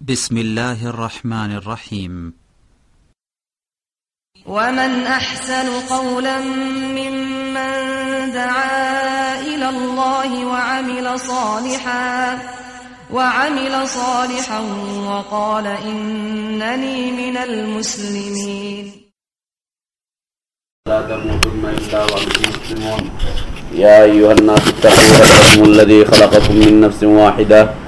بسم الله الرحمن الرحيم. ومن أحسن قولا ممن دعا إلى الله وعمل صالحا وعمل صالحا وقال إنني من المسلمين. لا تموتن إلا وأنتم مسلمون يا أيها الناس اتقوا ربكم الذي خلقكم من نفس واحدة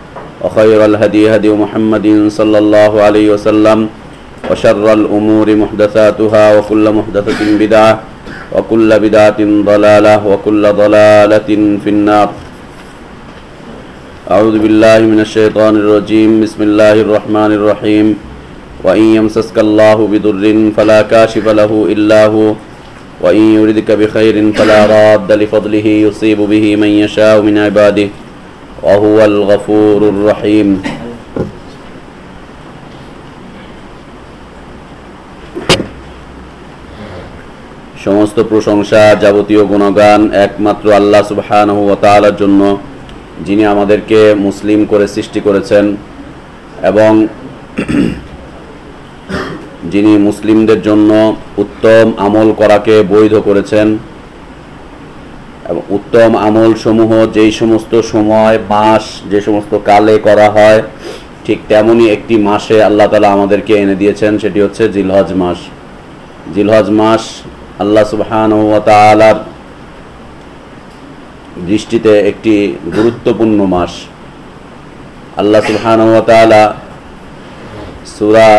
وخير الهدي هدي محمد صلى الله عليه وسلم وشر الأمور محدثاتها وكل محدثة بدعة وكل بدعة ضلالة وكل ضلالة في النار. أعوذ بالله من الشيطان الرجيم. بسم الله الرحمن الرحيم. وإن يمسسك الله بضر فلا كاشف له إلا هو. وإن يردك بخير فلا راد لفضله يصيب به من يشاء من عباده. وهو الغفور الرحيم সমস্ত প্রশংসা যাবতীয় গুণগান একমাত্র আল্লাহ সুবহানাহু ওয়া তাআলার জন্য যিনি আমাদেরকে মুসলিম করে সৃষ্টি করেছেন এবং যিনি মুসলিমদের জন্য উত্তম আমল করাকে বৈধ করেছেন এবং উত্তম আমল সমূহ যেই সমস্ত সময়, মাস, যে সমস্ত কালে করা হয়, ঠিক তেমনই একটি মাসে আল্লাহ তালা আমাদেরকে এনে দিয়েছেন, সেটি হচ্ছে জিলহজ মাস। জিলহজ মাস আল্লাহ সুবহান তালার দৃষ্টিতে একটি গুরুত্বপূর্ণ মাস। আল্লাহ সুবহান সুরা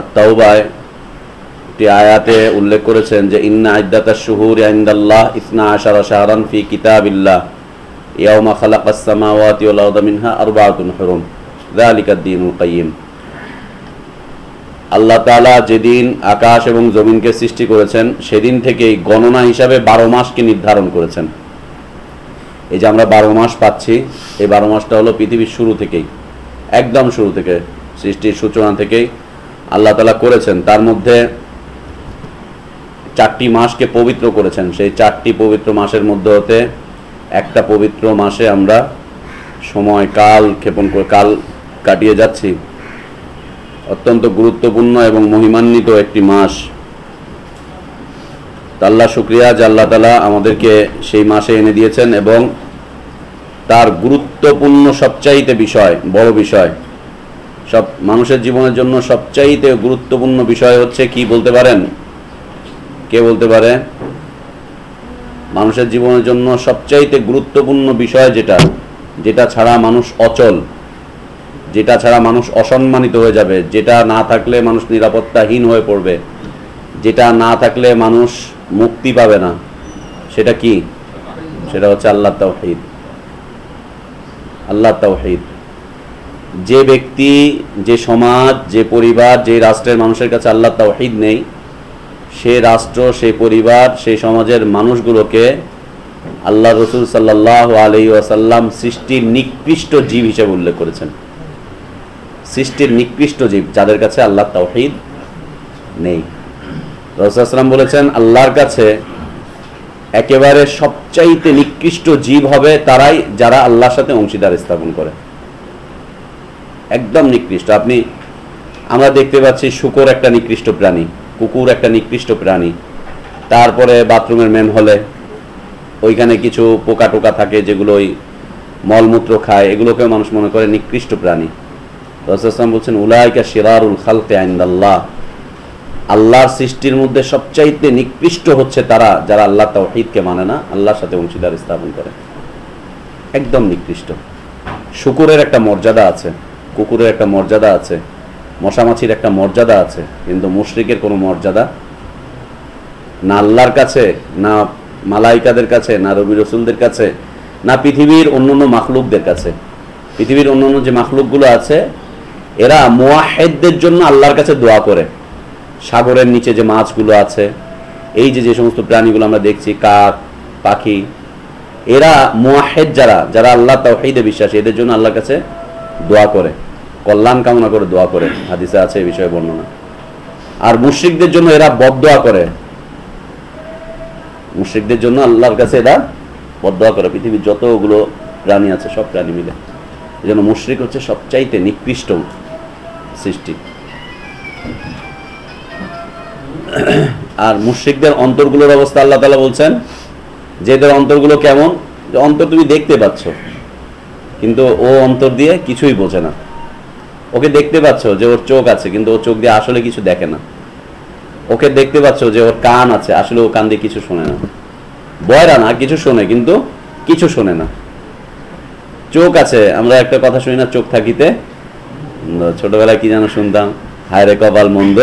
আত্মাউবায় একটি আয়াতে উল্লেখ করেছেন যে, ইন্না আইদাতা শুহুর ইন্দাল্লাহ ইসনা আশারা শাহরান ফি কিতাবিল্লাহ। ইয়াউমা খালাকাস সামাওয়াতি ওয়াল আরদা মিনহা আরবাআতুন হুরুম। যালিকা দ্বীনুল কাইয়্যিম আল্লাহ তাআলা যেদিন আকাশ এবং জমিনকে সৃষ্টি করেছেন, সেদিন থেকেই গণনা হিসাবে বারো মাসকে নির্ধারণ করেছেন। এই যে আমরা বারো মাস পাচ্ছি, এই বারো মাসটা হলো পৃথিবীর শুরু থেকেই, একদম শুরু থেকে, সৃষ্টির সূচনা থেকেই আল্লাহ তালা করেছেন। তার মধ্যে চারটি মাসকে পবিত্র করেছেন। সেই চারটি পবিত্র মাসের মধ্যে হতে একটা পবিত্র মাসে আমরা সময় কাল ক্ষেপণ করে, কাল কাটিয়ে যাচ্ছি। অত্যন্ত গুরুত্বপূর্ণ এবং মহিমান্বিত একটি মাস। তা আল্লাহ শুক্রিয়া আল্লাহ তালা আমাদেরকে সেই মাসে এনে দিয়েছেন এবং তার গুরুত্বপূর্ণ সবচাইতে বিষয়, বড় বিষয়, সব মানুষের জীবনের জন্য সবচাইতে গুরুত্বপূর্ণ বিষয় হচ্ছে কি বলতে পারেন? কে বলতে পারে? মানুষের জীবনের জন্য সবচাইতে গুরুত্বপূর্ণ বিষয় যেটা যেটা ছাড়া মানুষ অচল, যেটা ছাড়া মানুষ অসম্মানিত হয়ে যাবে, যেটা না থাকলে মানুষ নিরাপত্তাহীন হয়ে পড়বে, যেটা না থাকলে মানুষ মুক্তি পাবে না, সেটা কি? সেটা হচ্ছে আল্লাহ তাওহিদ। আল্লাহ তাওহিদ। যে ব্যক্তি, যে সমাজ, যে পরিবার, যে রাষ্ট্রের মানুষের কাছে আল্লাহ তাওহিদ নেই সে রাষ্ট্র সেই পরিবার সেই সমাজের মানুষগুলোকে আল্লাহ রসুল সাল্লাহ আলি ওয়াসাল্লাম সৃষ্টির নিকৃষ্ট জীব হিসেবে উল্লেখ করেছেন। সৃষ্টির নিকৃষ্ট জীব, যাদের কাছে আল্লাহ তাওহিদ নেই। রসুলাম বলেছেন, আল্লাহর কাছে একেবারে সবচাইতে নিকৃষ্ট জীব হবে তারাই যারা আল্লাহর সাথে অংশীদার স্থাপন করে। একদম নিকৃষ্ট। আপনি, আমরা দেখতে পাচ্ছি শুকর একটা নিকৃষ্ট প্রাণী। কুকুর একটা নিকৃষ্ট প্রাণী। তারপরে বাথরুমের মেন হলে ওইখানে কিছু পোকা টোকা থাকে যেগুলো ওই মলমূত্র খায়, এগুলোকেও মানুষ মনে করে নিকৃষ্ট প্রাণী। রসুলাম বলছেন, উলাইকা শিরারুল খালকে আইন্দাল্লাহ। আল্লাহর সৃষ্টির মধ্যে সবচাইতে নিকৃষ্ট হচ্ছে তারা যারা আল্লাহ তাওহিদকে মানে না, আল্লাহর সাথে অংশীদার স্থাপন করে। একদম নিকৃষ্ট। শুকুরের একটা মর্যাদা আছে, কুকুরের একটা মর্যাদা আছে। মশামাছির একটা মর্যাদা আছে, কিন্তু মুশরিকের কোনো মর্যাদা না আল্লাহর কাছে, না মালাইকাদের কাছে, না রবি রসুলদের কাছে, না পৃথিবীর অন্য অন্য মাখলুকদের কাছে। পৃথিবীর অন্য অন্য যে মাখলুকগুলো আছে, এরা মোয়াহেদদের জন্য আল্লাহর কাছে দোয়া করে। সাগরের নিচে যে মাছগুলো আছে, এই যে যে সমস্ত প্রাণীগুলো আমরা দেখছি, কাক, পাখি, এরা মোয়াহেদ যারা যারা আল্লাহ তাওহীদে বিশ্বাসী, এদের জন্য আল্লাহর কাছে দোয়া করে। কল্যাণ কামনা করে দোয়া করে। হাদিসে আছে এই বিষয়ে বর্ণনা। আর মুশরিকদের জন্য এরা বদদোয়া করে। মুশরিকদের জন্য আল্লাহর কাছে এরা বদদোয়া করে। পৃথিবীর যতগুলো প্রাণী আছে, সব প্রাণী মিলে। এই জন্য মুশরিক হচ্ছে সবচাইতে নিকৃষ্ট সৃষ্টি। আর মুশরিকদের অন্তরগুলোর অবস্থা আল্লাহ তালা বলছেন, যে এদের অন্তরগুলো কেমন? অন্তর তুমি দেখতে পাচ্ছ, কিন্তু ও অন্তর দিয়ে কিছুই বোঝে না। ওকে দেখতে পাচ্ছ যে ওর চোখ আছে, কিন্তু ও চোখ দিয়ে আসলে কিছু দেখে না। ওকে দেখতে পাচ্ছ যে ওর কান আছে, আসলে ও কান দিয়ে কিছু শোনে না। বয়রা না, কিছু শোনে, কিন্তু কিছু শোনে না। চোখ আছে, আমরা একটা কথা শুনি না, চোখ থাকিতে ছোটবেলায় কি যেন শুনতাম, হায় রে কপাল মন্দ,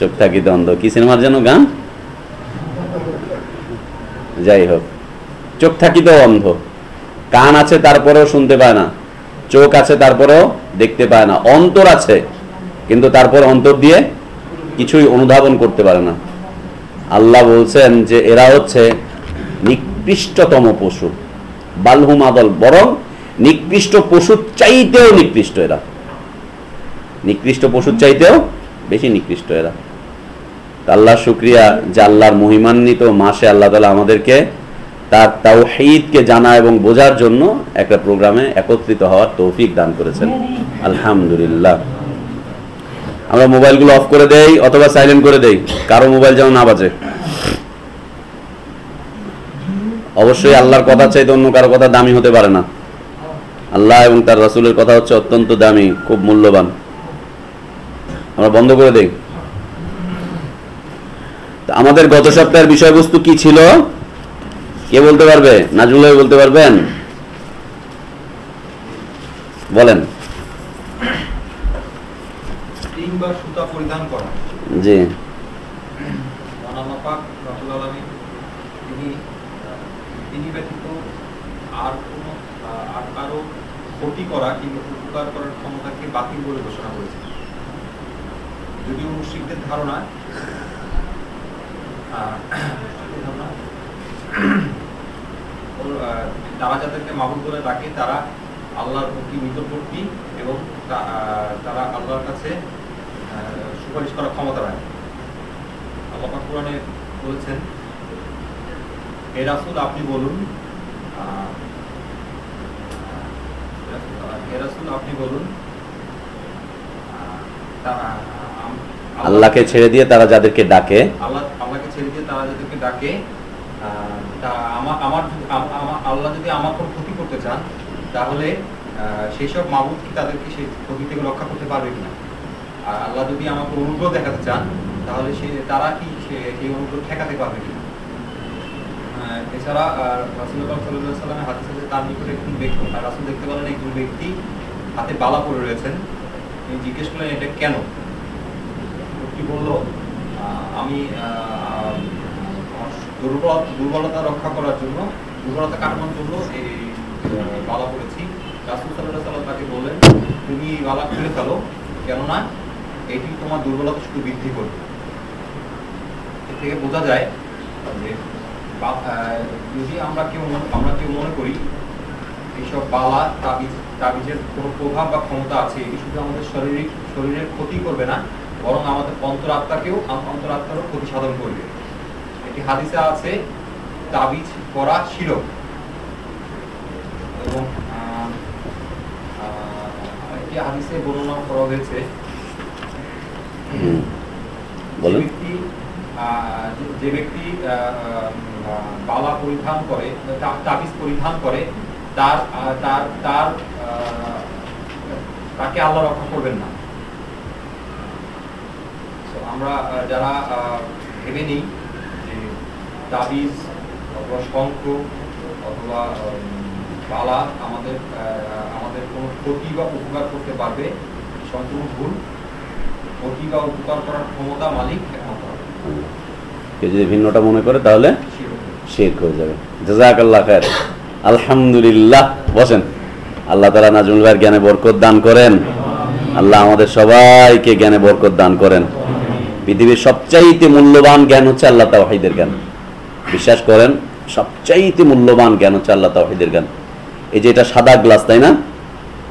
চোখ থাকিতে অন্ধ। কি সিনেমার যেন গান? যাই হোক, চোখ থাকিতেও অন্ধ। কান আছে, তারপরেও শুনতে পায় না। চোখ আছে, তারপরেও দেখতে পায় না। অন্তর আছে, কিন্তু তারপর অন্তর দিয়ে কিছুই অনুধাবন করতে পারে না। আল্লাহ বলছেন যে, এরা হচ্ছে নিকৃষ্টতম পশু। বালহুম আদল বরং নিকৃষ্ট পশুর চাইতেও নিকৃষ্ট এরা। নিকৃষ্ট পশুর চাইতেও বেশি নিকৃষ্ট এরা। আল্লাহ শুক্রিয়া যে আল্লাহর মহিমান্বিত মাসে আল্লাহ তালা আমাদেরকে তার তাওহীদকে জানা এবং বোঝার জন্য একটা প্রোগ্রামে একত্রিত হওয়ার তৌফিক দান করেছেন। আলহামদুলিল্লাহ। আমরা মোবাইলগুলো অফ করে দেই অথবা সাইলেন্ট করে দেই। কারও মোবাইল যেন না বাজে। অবশ্যই আল্লাহর কথা চাইতে অন্য কারও কথা দামি হতে পারে না। আল্লাহ এবং তার রাসুলের কথা হচ্ছে অত্যন্ত দামি, খুব মূল্যবান। আমরা বন্ধ করে দেই। আমাদের গত সপ্তাহের বিষয়বস্তু কি ছিল? কে বলতে পারবে? নাজমুল ভাই বলতে পারবেন? বলেন। জি। ক্ষতি করা কিংবা উপকার করার ক্ষমতাকে বাতিল বলে ঘোষণা করেছেন। যদিও ধারণা ধারণা, তারা যাদেরকে মাহবুব বলে ডাকে তারা আল্লাহর প্রতি নিকটবর্তী এবং তারা আল্লাহর কাছে সুপারিশ করার ক্ষমতা রাখে। আল্লাহ কোরআনে বলেছেন হে রাসূল আপনি বলুন আপনি আল্লাহকে ছেড়ে দিয়ে তারা যাদেরকে ডাকে আল্লাহ আল্লাহকে ছেড়ে দিয়ে তারা যাদেরকে ডাকে আমার আমার আল্লাহ যদি আমার কোনো ক্ষতি করতে চান, তাহলে সেই সব মাবুদ কি তাদেরকে সেই ক্ষতি থেকে রক্ষা করতে পারবে কিনা? আর আল্লাহ যদি আমাকে অনুগ্রহ দেখাতে চান, তাহলে সে, তারা কি সেই অনুগ্রহ ঠেকাতে পারবে কিনা? এছাড়া হাতে সাথে তার নিকটে একজন ব্যক্তি আর রাসুল দেখতে পেলেন একজন ব্যক্তি হাতে বালা পরে রয়েছেন। তিনি জিজ্ঞেস করলেন, এটা কেন? কি বলল আমি দুর্বল, দুর্বলতা রক্ষা করার জন্য দুর্বলতা কাটানোর জন্য এই বালা পড়েছি। তাকে বললেন, তুমি এই খুলে ফেলো, কেননা এটি তোমার দুর্বলতা শুধু বৃদ্ধি করবে। এর থেকে বোঝা যায় যে যদি আমরা কেউ আমরা কেউ মনে করি এইসব বালা তাবিজ, তাবিজের কোনো প্রভাব বা ক্ষমতা আছে, এটি শুধু আমাদের শারীরিক, শরীরের ক্ষতি করবে না, বরং আমাদের অন্তরাত্মাকেও, অন্তরাত্মারও ক্ষতি সাধন করবে। এটি হাদিসে আছে, তাবিজ করা শিরক এবং একটি হাদিসে বর্ণনা করা হয়েছে। যে বলেন ব্যক্তি যে- বালা পরিধান করে তাবিজ পরিধান করে তার তার তার তাকে আল্লাহ রক্ষা করবেন না। আমরা যারা ভেবে নিই যে তাবিজ অথবা শঙ্খ অথবা বালা আমাদের আমাদের কোনো ক্ষতি বা উপকার করতে পারবে, সম্পূর্ণ ভুল। ক্ষতি বা উপকার করার ক্ষমতা মালিক একমাত্র। কেউ যদি ভিন্নটা মনে করে তাহলে শেখ হয়ে যাবে। জাজাক আল্লাহ খায়ের আলহামদুলিল্লাহ। বসেন। আল্লাহ তালা নাজমুল ভাইয়ের জ্ঞানে বরকত দান করেন। আল্লাহ আমাদের সবাইকে জ্ঞানে বরকত দান করেন। পৃথিবীর সবচাইতে মূল্যবান জ্ঞান হচ্ছে আল্লাহ তাওহিদের জ্ঞান। বিশ্বাস করেন, সবচাইতে মূল্যবান জ্ঞান হচ্ছে আল্লাহ তাওহিদের জ্ঞান। এই যে এটা সাদা গ্লাস, তাই না?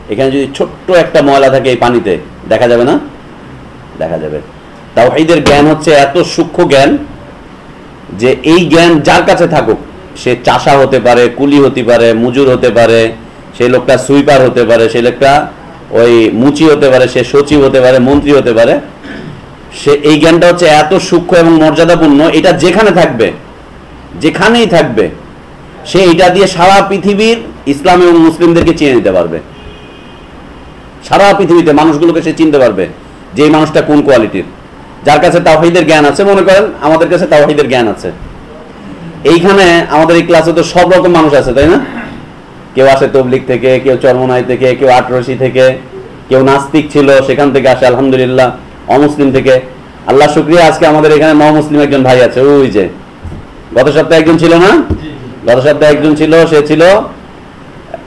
এখানে যদি ছোট্ট একটা ময়লা থাকে এই পানিতে, দেখা যাবে না? দেখা যাবে। তাও তাওহিদের জ্ঞান হচ্ছে এত সূক্ষ্ম জ্ঞান যে এই জ্ঞান যার কাছে থাকুক, সে চাষা হতে পারে, কুলি হতে পারে, মজুর হতে পারে সেই লোকটা সুইপার হতে পারে সেই লোকটা ওই মুচি হতে পারে, সে সচিব হতে পারে, মন্ত্রী হতে পারে, সে এই জ্ঞানটা হচ্ছে এত সূক্ষ্ম এবং মর্যাদাপূর্ণ, এটা যেখানে থাকবে যেখানেই থাকবে, সে এটা দিয়ে সারা পৃথিবীর ইসলাম এবং মুসলিমদেরকে চিনে নিতে পারবে। সারা পৃথিবীতে মানুষগুলোকে সে চিনতে পারবে যে মানুষটা কোন কোয়ালিটির। যার কাছে তাওহিদের জ্ঞান আছে, মনে করেন আমাদের কাছে তাওহিদের জ্ঞান আছে। এইখানে আমাদের এই ক্লাসে তো সব রকম মানুষ আছে, তাই না? কেউ আসে তবলিক থেকে, কেউ চরমনাই থেকে, কেউ আটরসি থেকে, কেউ নাস্তিক ছিল, সেখান থেকে আসে আলহামদুলিল্লাহ, অমুসলিম থেকে। আল্লাহ শুক্রিয়া, আজকে আমাদের এখানে ন মুসলিম একজন ভাই আছে, ওই যে। গত সপ্তাহে একজন ছিল না? গত সপ্তাহে একজন ছিল, সে ছিল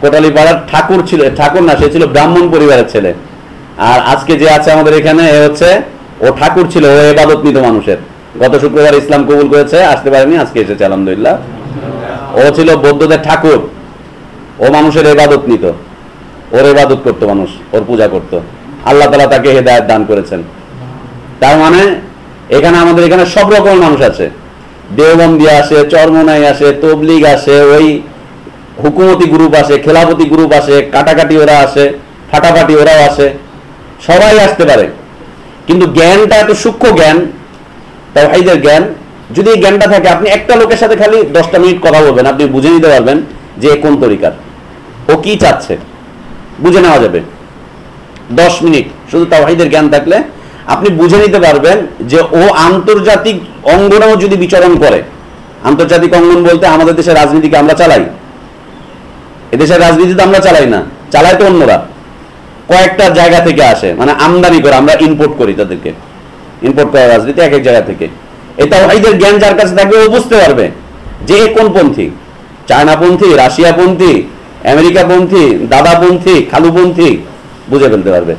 কোটালি পাড়ার ঠাকুর ছিল, ঠাকুর না, সে ছিল ব্রাহ্মণ পরিবারের ছেলে। আর আজকে যে আছে আমাদের এখানে, এ হচ্ছে, ও ঠাকুর ছিল, ও এবাদত নিত মানুষের। গত শুক্রবার ইসলাম কবুল করেছে, আসতে পারেনি, আজকে এসেছে, আলহামদুলিল্লাহ। ও ছিল বৌদ্ধদের ঠাকুর। ও মানুষের এবাদত নিত ওর এবাদত করতো মানুষ, ওর পূজা করত। আল্লাহ তালা তাকে হেদায়ত দান করেছেন। তার মানে এখানে আমাদের এখানে সব রকমের মানুষ আছে। দেওবন্দি আসে, চরমনাই আসে, তবলিগ আসে, ওই হুকুমতি গ্রুপ আসে, খেলাপতি গ্রুপ আসে, কাটাকাটি ওরা আসে, ফাটাফাটি ওরাও আসে, সবাই আসতে পারে। কিন্তু জ্ঞানটা এত সূক্ষ্ম জ্ঞান তাওহাইদের জ্ঞান, যদি এই জ্ঞানটা থাকে, আপনি একটা লোকের সাথে খালি দশটা মিনিট কথা বলবেন, আপনি বুঝে নিতে পারবেন যে কোন তরিকার। ও কি চাচ্ছে, বুঝে নেওয়া যাবে। দশ মিনিট, শুধু তাওহাইদের জ্ঞান থাকলে আপনি বুঝে নিতে পারবেন যে ও আন্তর্জাতিক অঙ্গনেও যদি বিচরণ করে, আন্তর্জাতিক অঙ্গন বলতে আমাদের দেশের রাজনীতিকে আমরা চালাই। এদেশের রাজনীতি তো আমরা চালাই না চালাই তো অন্যরা। কয়েকটা জায়গা থেকে আসে মানে আমদানি করে, আমরা ইম্পোর্ট করি তাদেরকে। ইম্পোর্ট করা রাজনীতি এক এক জায়গা থেকে। এই তাওহাইদের জ্ঞান যার কাছে থাকবে, ও বুঝতে পারবে যে এ কোন পন্থী। চায়নাপন্থী, রাশিয়াপন্থী, আমেরিকাপন্থী, দাদাপন্থী, খালুপন্থী, বুঝে ফেলতে পারবে।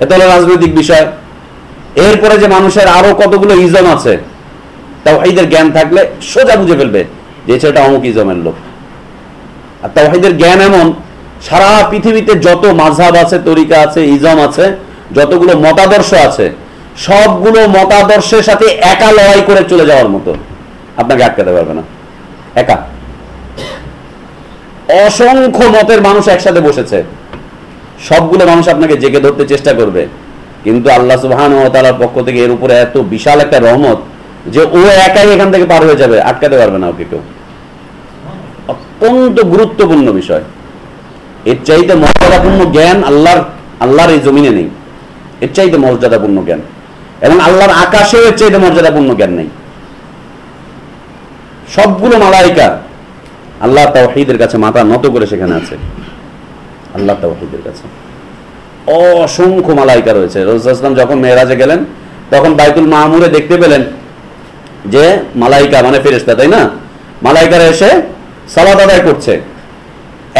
এটা হলো রাজনৈতিক বিষয়। এরপরে যে মানুষের আরও কতগুলো ইজম আছে, তাওহিদের জ্ঞান থাকলে সোজা বুঝে ফেলবে যে সেটা অমুক ইজমের লোক। আর তাওহিদের জ্ঞান এমন, সারা পৃথিবীতে যত মাঝহাব আছে, তরিকা আছে, ইজম আছে, যতগুলো মতাদর্শ আছে, সবগুলো মতাদর্শের সাথে একা লড়াই করে চলে যাওয়ার মতো। আপনাকে আটকাতে পারবে না। একা। অসংখ্য মতের মানুষ একসাথে বসেছে। সবগুলো মানুষ আপনাকে জেগে ধরতে চেষ্টা করবে। কিন্তু আল্লাহ সুবহান ও তাআলার পক্ষ থেকে এর উপরে এত বিশাল একটা রহমত যে ও একাই এখান থেকে পার হয়ে যাবে, আটকাতে পারবে না ওকে কেউ। অত্যন্ত গুরুত্বপূর্ণ বিষয়। এর চাইতে মর্যাদাপূর্ণ জ্ঞান আল্লাহর আল্লাহর এই জমিনে নেই। এর চাইতে মর্যাদাপূর্ণ জ্ঞান। এবং আল্লাহর আকাশেও এর চাইতে মর্যাদাপূর্ণ জ্ঞান নেই। সবগুলো মালাইকা আল্লাহ তাওহীদের কাছে মাথা নত করে সেখানে আছে। আল্লাহ তাওহীদের কাছে। অসংখ্য মালাইকা রয়েছে। রসুলাম যখন মেয়েরাজে গেলেন, তখন বাইতুল মাহমুরে দেখতে পেলেন যে মালাইকা মানে ফেরেস্তা তাই না? মালাইকারা এসে সালাদ আদায় করছে।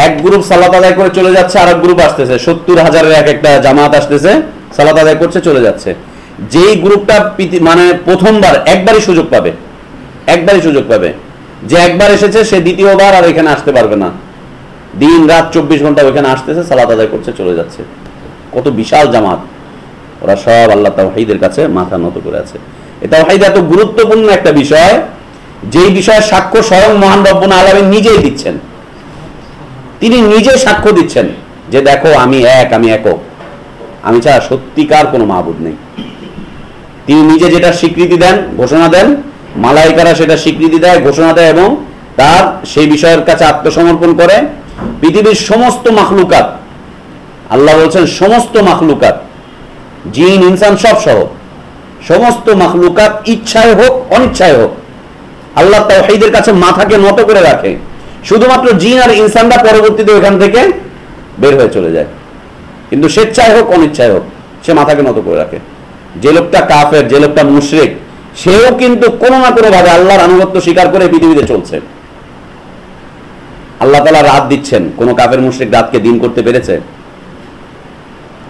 এক গ্রুপ সালাত আদায় করে চলে যাচ্ছে আর এক গ্রুপ আসতেছে। সত্তর হাজারের এক একটা জামাত আসতেছে, সালাত আদায় করছে, চলে যাচ্ছে। যেই গ্রুপটা মানে প্রথমবার একবারই সুযোগ পাবে, একবারই সুযোগ পাবে। যে একবার এসেছে, সে দ্বিতীয়বার আর এখানে আসতে পারবে না। দিন রাত চব্বিশ ঘণ্টা ওখানে আসতেছে, সালাত আদায় করছে, চলে যাচ্ছে। কত বিশাল জামাত। ওরা সব আল্লাহ তাওহীদের কাছে মাথা নত করে আছে। এটা তাওহীদ এত গুরুত্বপূর্ণ একটা বিষয়, যেই বিষয়ে সাক্ষ্য স্বয়ং মহান রব্বুল আলামিন নিজেই দিচ্ছেন। তিনি নিজে সাক্ষ্য দিচ্ছেন যে দেখো, আমি এক, আমি একক। আমি ছাড়া সত্যিকার কোনো মাহবুদ নেই। তিনি নিজে যেটা স্বীকৃতি দেন, ঘোষণা দেন, মালাইকারা সেটা স্বীকৃতি দেয়, ঘোষণা দেয় এবং তার সেই বিষয়ের কাছে আত্মসমর্পণ করে পৃথিবীর সমস্ত মাখলুকাত, আল্লাহ বলছেন সমস্ত মাখলুকাত, জিন, ইনসান সব সহ, সমস্ত মাখলুকাত ইচ্ছায় হোক, অনিচ্ছায় হোক, আল্লাহ তাওহীদের কাছে মাথাকে নত করে রাখে। শুধুমাত্র জিন আর ইনসানরা পরবর্তীতে ওখান থেকে বের হয়ে চলে যায়। কিন্তু স্বেচ্ছায় হোক, অনিচ্ছায় হোক, সে মাথাকে নত করে রাখে। যে লোকটা কাফের, যে লোকটা মুশরিক, সেও কিন্তু কোনো না কোনো ভাবে আল্লাহর আনুগত্য স্বীকার করে পৃথিবীতে চলছে। আল্লাহ তালা রাত দিচ্ছেন। কোনো কাফের মুশরিক রাতকে দিন করতে পেরেছে?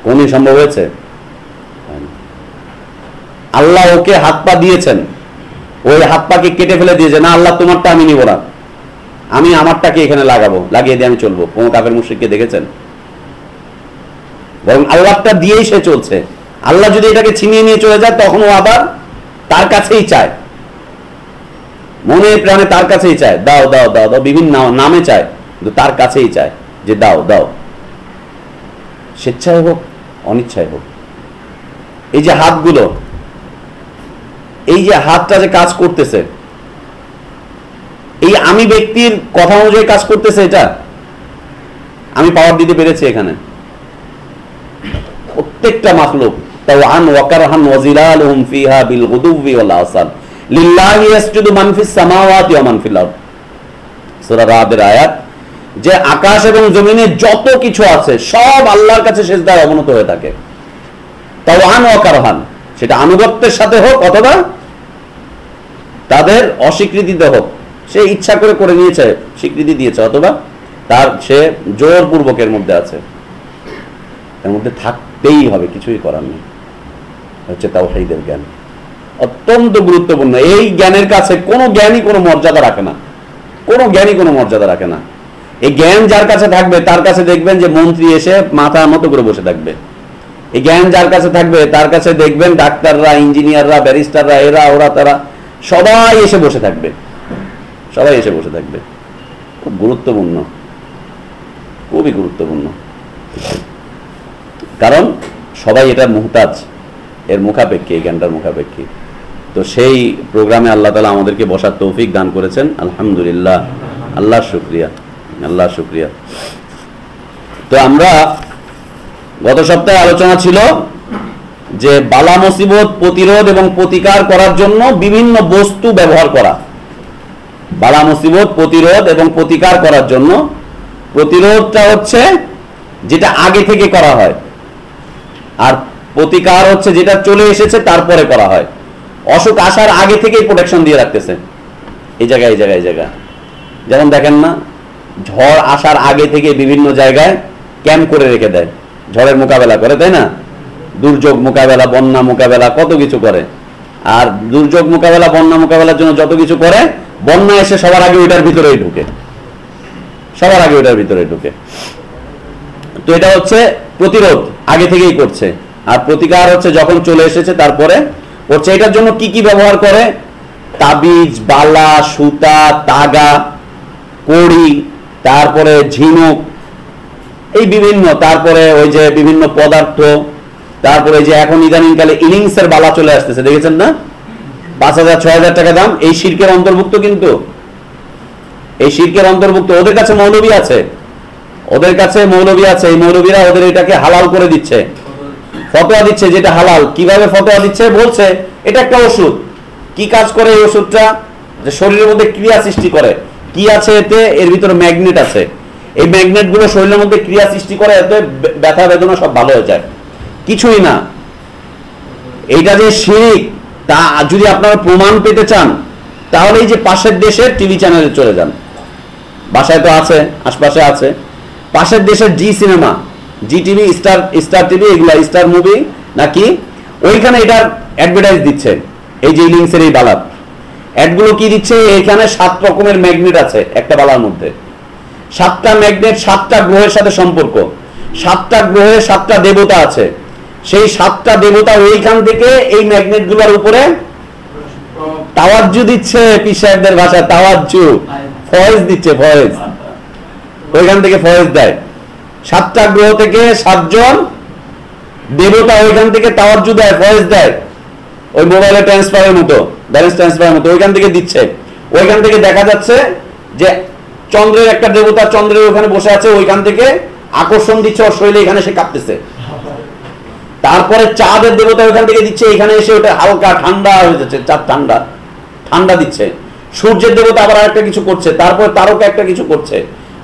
কোনই সম্ভব হয়েছে? আল্লাহ ওকে হাত পা দিয়েছেন। ওই হাত পাকে কেটে ফেলে দিয়েছে না, আল্লাহ, তোমারটা আমি নিব না। আমি আমারটাকে এখানে লাগাবো, লাগিয়ে দিয়ে আমি চলবো। কোন কাপের মুশ্রিককে দেখেছেন? বরং আল্লাহটা দিয়েই সে চলছে। আল্লাহ যদি এটাকে ছিনিয়ে নিয়ে চলে যায়, তখন ও আবার তার কাছেই চায়। মনে প্রাণে তার কাছেই চায়। দাও দাও দাও দাও, বিভিন্ন নামে চায়, কিন্তু তার কাছেই চায় যে দাও দাও। স্বেচ্ছায় হোক, অনিচ্ছায় হোক। এই যে হাতগুলো, এই যে হাতটা যে কাজ করতেছে, এই আমি ব্যক্তির কথা অনুযায়ী কাজ করতেছে এটা? আমি পাওয়ার দিতে পেরেছি এখানে। প্রত্যেকটা মাখলুক তাও আন ওয়াকার ওয়াকারহান ওয়াজিলালুহুম ফিহা বিল গুদুবি ওয়াল আসাল ওয়া যে আকাশ এবং জমিনে যত কিছু আছে, সব আল্লাহর কাছে সেজদায় অবনত হয়ে থাকে। তাও আন ওয়াকারহান সেটা আনুগত্যের সাথে হোক অথবা তাদের অস্বীকৃতিতে হোক, সে ইচ্ছা করে করে নিয়েছে, স্বীকৃতি দিয়েছে, অথবা তার, সে জোরপূর্বকের মধ্যে আছে। এর মধ্যে থাকতেই হবে, কিছুই করার নেই। হচ্ছে তাও সেইদের জ্ঞান। অত্যন্ত গুরুত্বপূর্ণ। এই জ্ঞানের কাছে কোনো জ্ঞানই কোনো মর্যাদা রাখে না। কোনো জ্ঞানই কোনো মর্যাদা রাখে না। এই জ্ঞান যার কাছে থাকবে, তার কাছে দেখবেন যে মন্ত্রী এসে মাথা মতো করে বসে থাকবে। এই জ্ঞান যার কাছে থাকবে, তার কাছে দেখবেন ডাক্তাররা, ইঞ্জিনিয়াররা, ব্যারিস্টাররা, এরা, ওরা, তারা সবাই এসে বসে থাকবে। সবাই এসে বসে থাকবে। খুব গুরুত্বপূর্ণ। খুবই গুরুত্বপূর্ণ। কারণ সবাই এটা মুহতাজ। এর মুখাপেক্ষী, এই জ্ঞানটার মুখাপেক্ষী। তো সেই প্রোগ্রামে আল্লাহ তালা আমাদেরকে বসার তৌফিক দান করেছেন। আলহামদুলিল্লাহ। আল্লাহ শুক্রিয়া। আল্লাহ শুক্রিয়া। তো আমরা গত সপ্তাহে আলোচনা ছিল যে বালা মুসিবত প্রতিরোধ এবং প্রতিকার করার জন্য বিভিন্ন বস্তু ব্যবহার করা। বালা মুসিবত প্রতিরোধ এবং প্রতিকার করার জন্য। প্রতিরোধটা হচ্ছে যেটা আগে থেকে করা হয়। আর প্রতিকার হচ্ছে যেটা চলে এসেছে তারপরে করা হয়। অসুখ আসার আগে থেকেই প্রোটেকশন দিয়ে রাখতেছে। এই জায়গায় এই জায়গায় এই জায়গায়। যেমন দেখেন না, ঝড় আসার আগে থেকে বিভিন্ন জায়গায় ক্যাম্প করে রেখে দেয়। ঝড়ের মোকাবেলা করে, তাই না? দুর্যোগ মোকাবেলা, বন্যা মোকাবেলা, কত কিছু করে। আর দুর্যোগ মোকাবেলা, বন্যা মোকাবেলার জন্য যত কিছু করে, বন্যা এসে সবার আগে ওইটার ভিতরেই ঢুকে। সবার আগে ওইটার ভিতরে ঢুকে। তো এটা হচ্ছে প্রতিরোধ, আগে থেকেই করছে। আর প্রতিকার হচ্ছে যখন চলে এসেছে, তারপরে করছে এটার জন্য কি কি ব্যবহার করে? তাবিজ, বালা, সুতা, তাগা, কড়ি, তারপরে ঝিনুক, এই বিভিন্ন, তারপরে ওই যে বিভিন্ন পদার্থ, তারপরে যে এখন ইদানিংকালে ইনিংসের বালা চলে আসতেছে, দেখেছেন না? পাঁচ হাজার, ছয় হাজার টাকা দাম, এই শিল্পের অন্তর্ভুক্ত কিন্তু। এই শিল্পের অন্তর্ভুক্ত, ওদের কাছে মৌলবী আছে। ওদের কাছে মৌলবী আছে, এই মৌলবীরা ওদের এটাকে হালাল করে দিচ্ছে। ফতোয়া দিচ্ছে যেটা হালাল, কীভাবে ফতোয়া দিচ্ছে? বলছে, এটা একটা ওষুধ। কি কাজ করে এই ওষুধটা? যে শরীরের মধ্যে ক্রিয়া সৃষ্টি করে। কি আছে এতে? এর ভিতরে ম্যাগনেট আছে। এই ম্যাগনেটগুলো শরীরের মধ্যে ক্রিয়া সৃষ্টি করে, এতে ব্যথা বেদনা সব ভালো হয়ে যায়। কিছুই না। এইটা যে শিরিক, তা যদি আপনারা প্রমাণ পেতে চান, তাহলে এই যে পাশের দেশের টিভি চ্যানেলে চলে যান। বাসায় তো আছে, আশপাশে আছে। পাশের দেশের Zee cinema Zee TV star star TV এগুলা স্টার মুভি নাকি? ওইখানে এটার অ্যাডভার্টাইজ দিচ্ছে এই যে ইলিংসের এই বালাত অ্যাডগুলো কি দিচ্ছে? এখানে সাত রকমের ম্যাগনেট আছে একটা বালার মধ্যে। সাতটা ম্যাগনেট সাতটা গ্রহের সাথে সম্পর্ক। সাতটা গ্রহে সাতটা দেবতা আছে। সেই সাতটা দেবতা ওইখান থেকে এই ম্যাগনেটগুলোর উপরে তাওয়াজ্জু দিচ্ছে পীর সাহেবদের ভাষা তাওয়াজ্জু। ফয়েজ দিচ্ছে ফয়েজ। ওইখান থেকে ফয়েজ দেয়। সাতটা গ্রহ থেকে সাতজন দেবতা ওইখান থেকে তাওয়াজ্জু দেয় ফয়েজ দেয়। ওই মোবাইলে ট্রান্সফারের মতো ব্যালেন্স ট্রান্সফারের মতো, ওইখান থেকে দিচ্ছে। ওইখান থেকে দেখা যাচ্ছে যে চন্দ্রের একটা দেবতা চন্দ্রের ওখানে বসে আছে, ওইখান থেকে আকর্ষণ দিচ্ছে, ওর শরীরে এখানে সে কাঁপতেছে। তারপরে চাঁদের দেবতা ওইখান থেকে দিচ্ছে, এখানে এসে ওটা হালকা ঠান্ডা হয়ে যাচ্ছে, চাঁদ ঠান্ডা ঠান্ডা দিচ্ছে। সূর্যের দেবতা আবার একটা কিছু করছে, তারপর তারকা একটা কিছু করছে।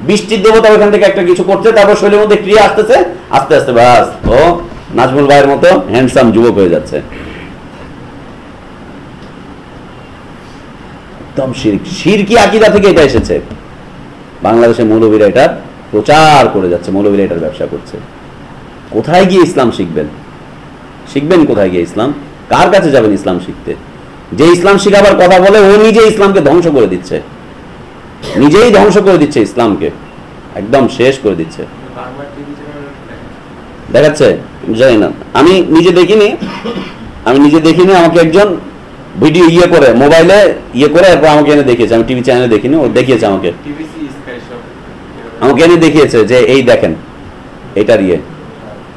বৃষ্টির দেবতা ওইখান থেকে একটা কিছু করছে, তারপর শরীরের মধ্যে ক্রিয়া আসতেছে, আস্তে আস্তে বাস। ও নাজমুল ভাইয়ের মতো হ্যান্ডসাম যুবক হয়ে যাচ্ছে। একদম শিরক শিরকি আকিদা থেকে এটা এসেছে? বাংলাদেশের মৌলবীরা এটা প্রচার করে যাচ্ছে, মৌলবীরা এটার ব্যবসা করছে। কোথায় গিয়ে ইসলাম শিখবেন? শিখবেন কোথায় গিয়ে ইসলাম? কার কাছে যাবেন ইসলাম শিখতে? যে ইসলাম শিখাবার কথা বলে, ও নিজে ইসলামকে ধ্বংস করে দিচ্ছে। নিজেই ধ্বংস করে দিচ্ছে ইসলামকে। একদম শেষ করে দিচ্ছে। দেখাচ্ছে? জানি না। আমি নিজে দেখিনি। আমি নিজে দেখিনি। আমাকে একজন ভিডিও ইয়ে করে, মোবাইলে ইয়ে করে, এরপর আমাকে এনে দেখিয়েছে। আমি টিভি চ্যানেলে দেখিনি, ও দেখিয়েছে আমাকে। আমাকে এনে দেখিয়েছে যে, এই দেখেন, এটার ইয়ে।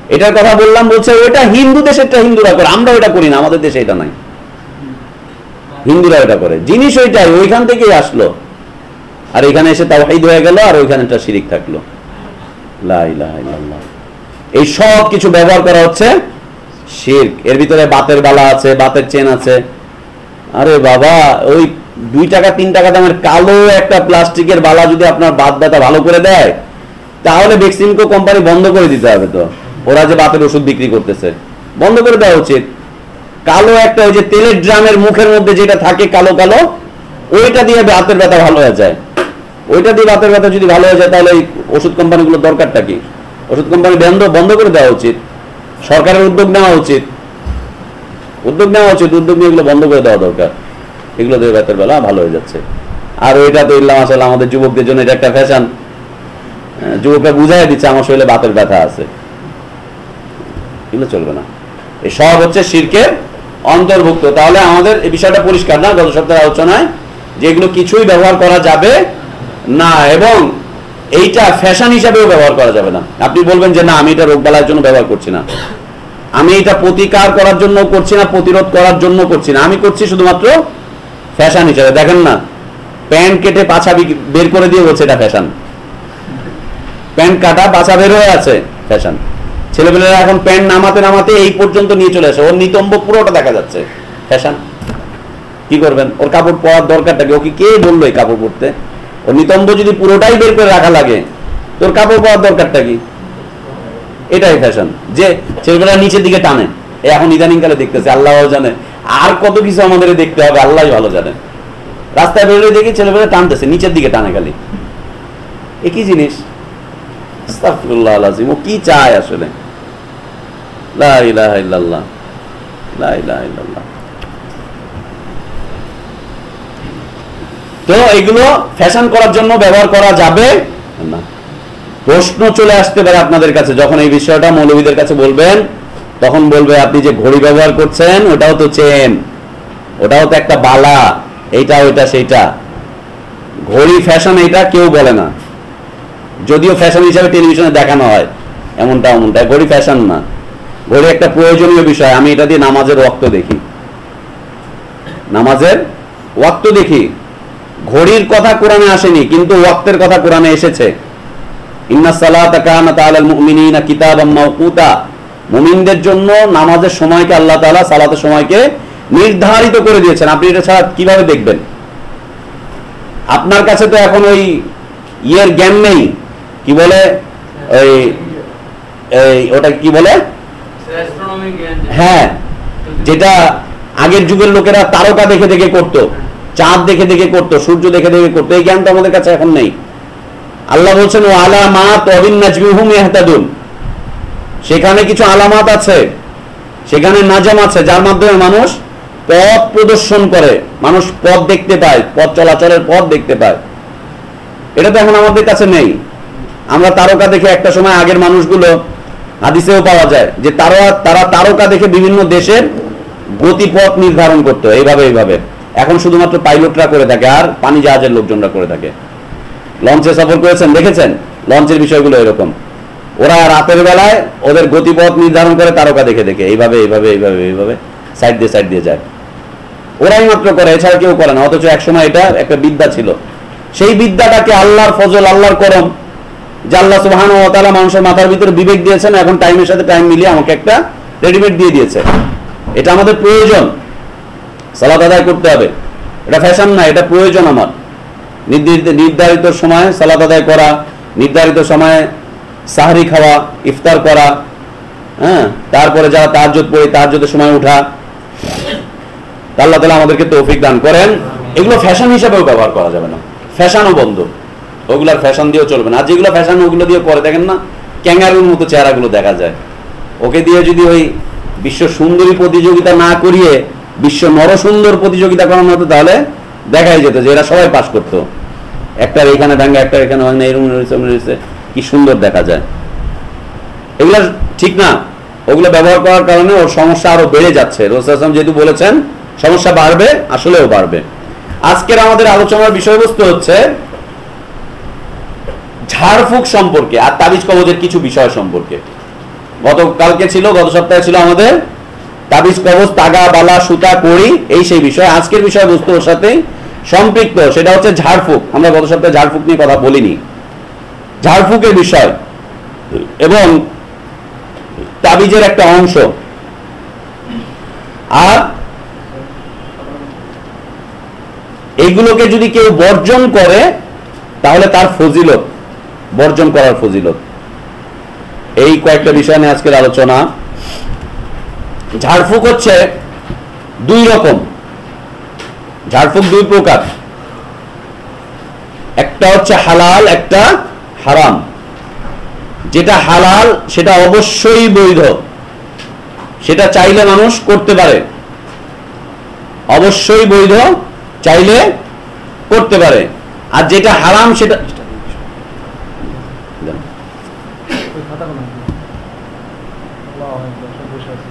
এটার কথা বললাম বলছে, ওটা হিন্দু দেশেরটা হিন্দুরা করে। আমরা ওটা করি না, আমাদের দেশে এটা নাই। হিন্দুরা এটা করে। জিনিস ওইটাই ওইখান থেকেই আসলো। আর এখানে এসে তাওহীদ হয়ে গেল আর ওইখানে একটা শিরিক থাকল। এই সব কিছু ব্যবহার করা হচ্ছে শিরক। এর ভিতরে বাতের বালা আছে, বাতের চেন আছে। আরে বাবা, ওই দুই টাকা, তিন টাকা দামের কালো একটা প্লাস্টিকের বালা যদি আপনার বাত ব্যথা ভালো করে দেয়, তাহলে বেক্সিমকো কোম্পানি বন্ধ করে দিতে হবে তো। ওরা যে বাতের ওষুধ বিক্রি করতেছে, বন্ধ করে দেওয়া উচিত। কালো একটা ওই যে তেলের ড্রামের মুখের মধ্যে যেটা থাকে কালো কালো, ওইটা দিয়ে বাতের ব্যথা ভালো হয়ে যায়। ওইটা দিয়ে বাতের ব্যথা যদি ভালো হয়ে যায়, তাহলে এই ওষুধ কোম্পানিগুলোর দরকারটা কি? ওষুধ কোম্পানি বন্ধ বন্ধ করে দেওয়া উচিত। সরকারের উদ্যোগ নেওয়া উচিত। উদ্যোগ নেওয়া উচিত, উদ্যোগ নিয়ে এগুলো বন্ধ করে দেওয়া দরকার। এগুলো দিয়ে ব্যথার বেলা ভালো হয়ে যাচ্ছে। আর ওইটা তো ইল্লাম আসলে আমাদের যুবকদের জন্য এটা একটা ফ্যাশন যুবকরা বুঝাই দিচ্ছে, আমার শরীরে বাতের ব্যথা আছে। এগুলো চলবে না। এই সব হচ্ছে শিরকের অন্তর্ভুক্ত। তাহলে আমাদের এই বিষয়টা পরিষ্কার না? গত সপ্তাহের আলোচনায় যে এগুলো কিছুই ব্যবহার করা যাবে না, এবং এইটা ফ্যাশন হিসাবেও ব্যবহার করা যাবে না। আপনি বলবেন যে, না, আমি এটা রোগবালার জন্য ব্যবহার করছি না। আমি এটা প্রতিকার করার জন্য করছি না, প্রতিরোধ করার জন্য করছি না। আমি করছি শুধুমাত্র ফ্যাশন হিসাবে। দেখেন না, প্যান্ট কেটে পাছা বের করে দিয়ে বলছে এটা ফ্যাশন প্যান্ট কাটা পাছা বের হয়ে আছে ফ্যাশন ছেলেপেলেরা এখন প্যান্ট নামাতে নামাতে এই পর্যন্ত নিয়ে চলে আসে। ওর নিতম্ব পুরোটা দেখা যাচ্ছে ফ্যাশন কি করবেন? ওর কাপড় পরার দরকারটা কি? ওকে কে বলল এই কাপড় পরতে? নিতম্ব যদি পুরোটাই বের করে রাখা লাগে, তোর কাপড় পরার দরকারটা কি? এটাই ফ্যাশন যে ছেলেপেলেরা নিচের দিকে টানে এখন ইদানিং কালে দেখতেছে আল্লাহ ভালো জানে। আর কত কিছু আমাদের দেখতে হবে আল্লাহ ভালো জানে। রাস্তায় বেরোলে দেখি ছেলেপেলে টানতেছে, নিচের দিকে টানে খালি। একই জিনিস? ও কি চায় আসলে? লা ইলাহা ইল্লাল্লাহ লা ইলাহা ইল্লাল্লাহ তো এগুলো ফ্যাশন করার জন্য ব্যবহার করা যাবে না। প্রশ্ন চলে আসতে পারে আপনাদের কাছে, যখন এই বিষয়টা মৌলবীদের কাছে বলবেন, তখন বলবে, আপনি যে ঘড়ি ব্যবহার করছেন, ওটাও তো চেন ওটাও তো একটা বালা, এইটা, ওইটা, সেইটা। ঘড়ি ফ্যাশন এইটা কেউ বলে না। যদিও ফ্যাশন হিসাবে টেলিভিশনে দেখানো হয়, এমনটা এমনটা ঘড়ি ফ্যাশন না। ঘড়ি একটা প্রয়োজনীয় বিষয়, আমি এটা দিয়ে নামাজের ওয়াক্ত দেখি। নামাজের ওয়াক্ত দেখি। ঘড়ির কথা কোরআনে আসেনি কিন্তু ওয়াক্তের কথা কোরআনে এসেছে। মুমিনদের জন্য নামাজের সময়কে আল্লাহ তাআলা সালাতের সময়কে নির্ধারিত করে দিয়েছেন। আপনি এটা ছাড়া কীভাবে দেখবেন? আপনার কাছে তো এখন ওই ইয়ের জ্ঞান নেই। কি বলে? ওই এই ওটা কি বলে। হ্যাঁ যেটা আগের যুগের লোকেরা তারকা দেখে দেখে করত। চাঁদ দেখে দেখে করতো, সূর্য দেখে দেখে করতো, এই জ্ঞান তো আমাদের কাছে এখন নেই। আল্লাহ বলছেন, ও আলামাত ইহতাদুন সেখানে কিছু আলামাত আছে, সেখানে নাজাম আছে, যার মাধ্যমে মানুষ পথ প্রদর্শন করে, মানুষ পথ দেখতে পায়, পথ চলাচলের পথ দেখতে পায়। এটা তো এখন আমাদের কাছে নেই। আমরা তারকা দেখে একটা সময় আগের মানুষগুলো হাদিসেও পাওয়া যায় যে তারা তারা তারকা দেখে বিভিন্ন দেশের গতিপথ নির্ধারণ করতো, এইভাবে এইভাবে। এখন শুধুমাত্র পাইলটরা করে থাকে আর পানি জাহাজের লোকজনরা করে থাকে। লঞ্চে সফর করেছেন, দেখেছেন? লঞ্চের বিষয়গুলো এরকম। ওরা রাতের বেলায় ওদের গতিপথ নির্ধারণ করে তারকা দেখে দেখে, এইভাবে এইভাবে এইভাবে এইভাবে, সাইড দিয়ে সাইড দিয়ে যায়। ওরাই মাত্র করে, এছাড়া কেউ করে না। অথচ একসময় এটা একটা বিদ্যা ছিল। সেই বিদ্যাটাকে আল্লাহর ফজল, আল্লাহর করম, যে আল্লাহ সুবহান ও তাআলা মানুষের মাথার ভিতরে বিবেক দিয়েছেন, এখন টাইমের সাথে টাইম মিলিয়ে আমাকে একটা রেডিমেড দিয়ে দিয়েছে। এটা আমাদের প্রয়োজন। সালাত আদায় করতে হবে। এটা ফ্যাশন না, এটা প্রয়োজন আমার। নির্ধারিত নির্ধারিত সময়ে সালাত আদায় করা, নির্ধারিত সময়ে সাহারি খাওয়া, ইফতার করা হ্যাঁ তারপরে যারা তাহাজ্জুদ পড়ে তাহাজ্জুদের সময় উঠা আল্লাহ তালা আমাদেরকে তৌফিক দান করেন। এগুলো ফ্যাশন হিসাবেও ব্যবহার করা যাবে না। ফ্যাশনও বন্ধ। ওগুলার ফ্যাশন দিয়েও চলবে না। আর যেগুলো ফ্যাশন, ওগুলো দিয়ে করে দেখেন না, ক্যাঙ্গারুর মতো চেহারাগুলো দেখা যায়। ওকে দিয়ে যদি ওই বিশ্ব সুন্দরী প্রতিযোগিতা না করিয়ে বিশ্ব নরসুন্দর প্রতিযোগিতা করানো হতো তাহলে দেখাই যেত যে এরা সবাই পাশ করতো। একটার এখানে ভাঙ্গা একটার এখানে ভাঙ্গা এরকম রয়েছে কি সুন্দর দেখা যায়। এগুলা ঠিক না। ওগুলো ব্যবহার করার কারণে ওর সমস্যা আরও বেড়ে যাচ্ছে। রসুলাম যেহেতু বলেছেন, সমস্যা বাড়বে, আসলেও বাড়বে। আজকের আমাদের আলোচনার বিষয়বস্তু হচ্ছে ঝাড়ফুঁক সম্পর্কে আর তাবিজ কবজের কিছু বিষয় সম্পর্কে। গতকালকে ছিল, গত সপ্তাহে ছিল আমাদের তাবিজ কবজ তাগা, বালা, সুতা, কড়ি, এই সেই বিষয়। আজকের বিষয়বস্তু ওর সাথে সম্পৃক্ত, সেটা হচ্ছে ঝাড়ফুঁক। আমরা গত সপ্তাহে ঝাড়ফুঁক নিয়ে কথা বলিনি। ঝাড়ফুঁকের বিষয় এবং তাবিজের একটা অংশ। আর এইগুলোকে যদি কেউ বর্জন করে, তাহলে তার ফজিলত, বর্জন করার ফজিলত। এই কয়েকটা বিষয় নিয়ে আজকের আলোচনা। ঝাড়ফুঁক হচ্ছে দুই রকম। ঝাড়ফুঁক দুই প্রকার। একটা হচ্ছে হালাল, একটা হারাম। যেটা হালাল, সেটা অবশ্যই বৈধ। সেটা চাইলে মানুষ করতে পারে। অবশ্যই বৈধ, চাইলে করতে পারে। আর যেটা হারাম, সেটা ওই খাতাগুলো নাকি? আল্লাহু আকবার, সব বসে আছে।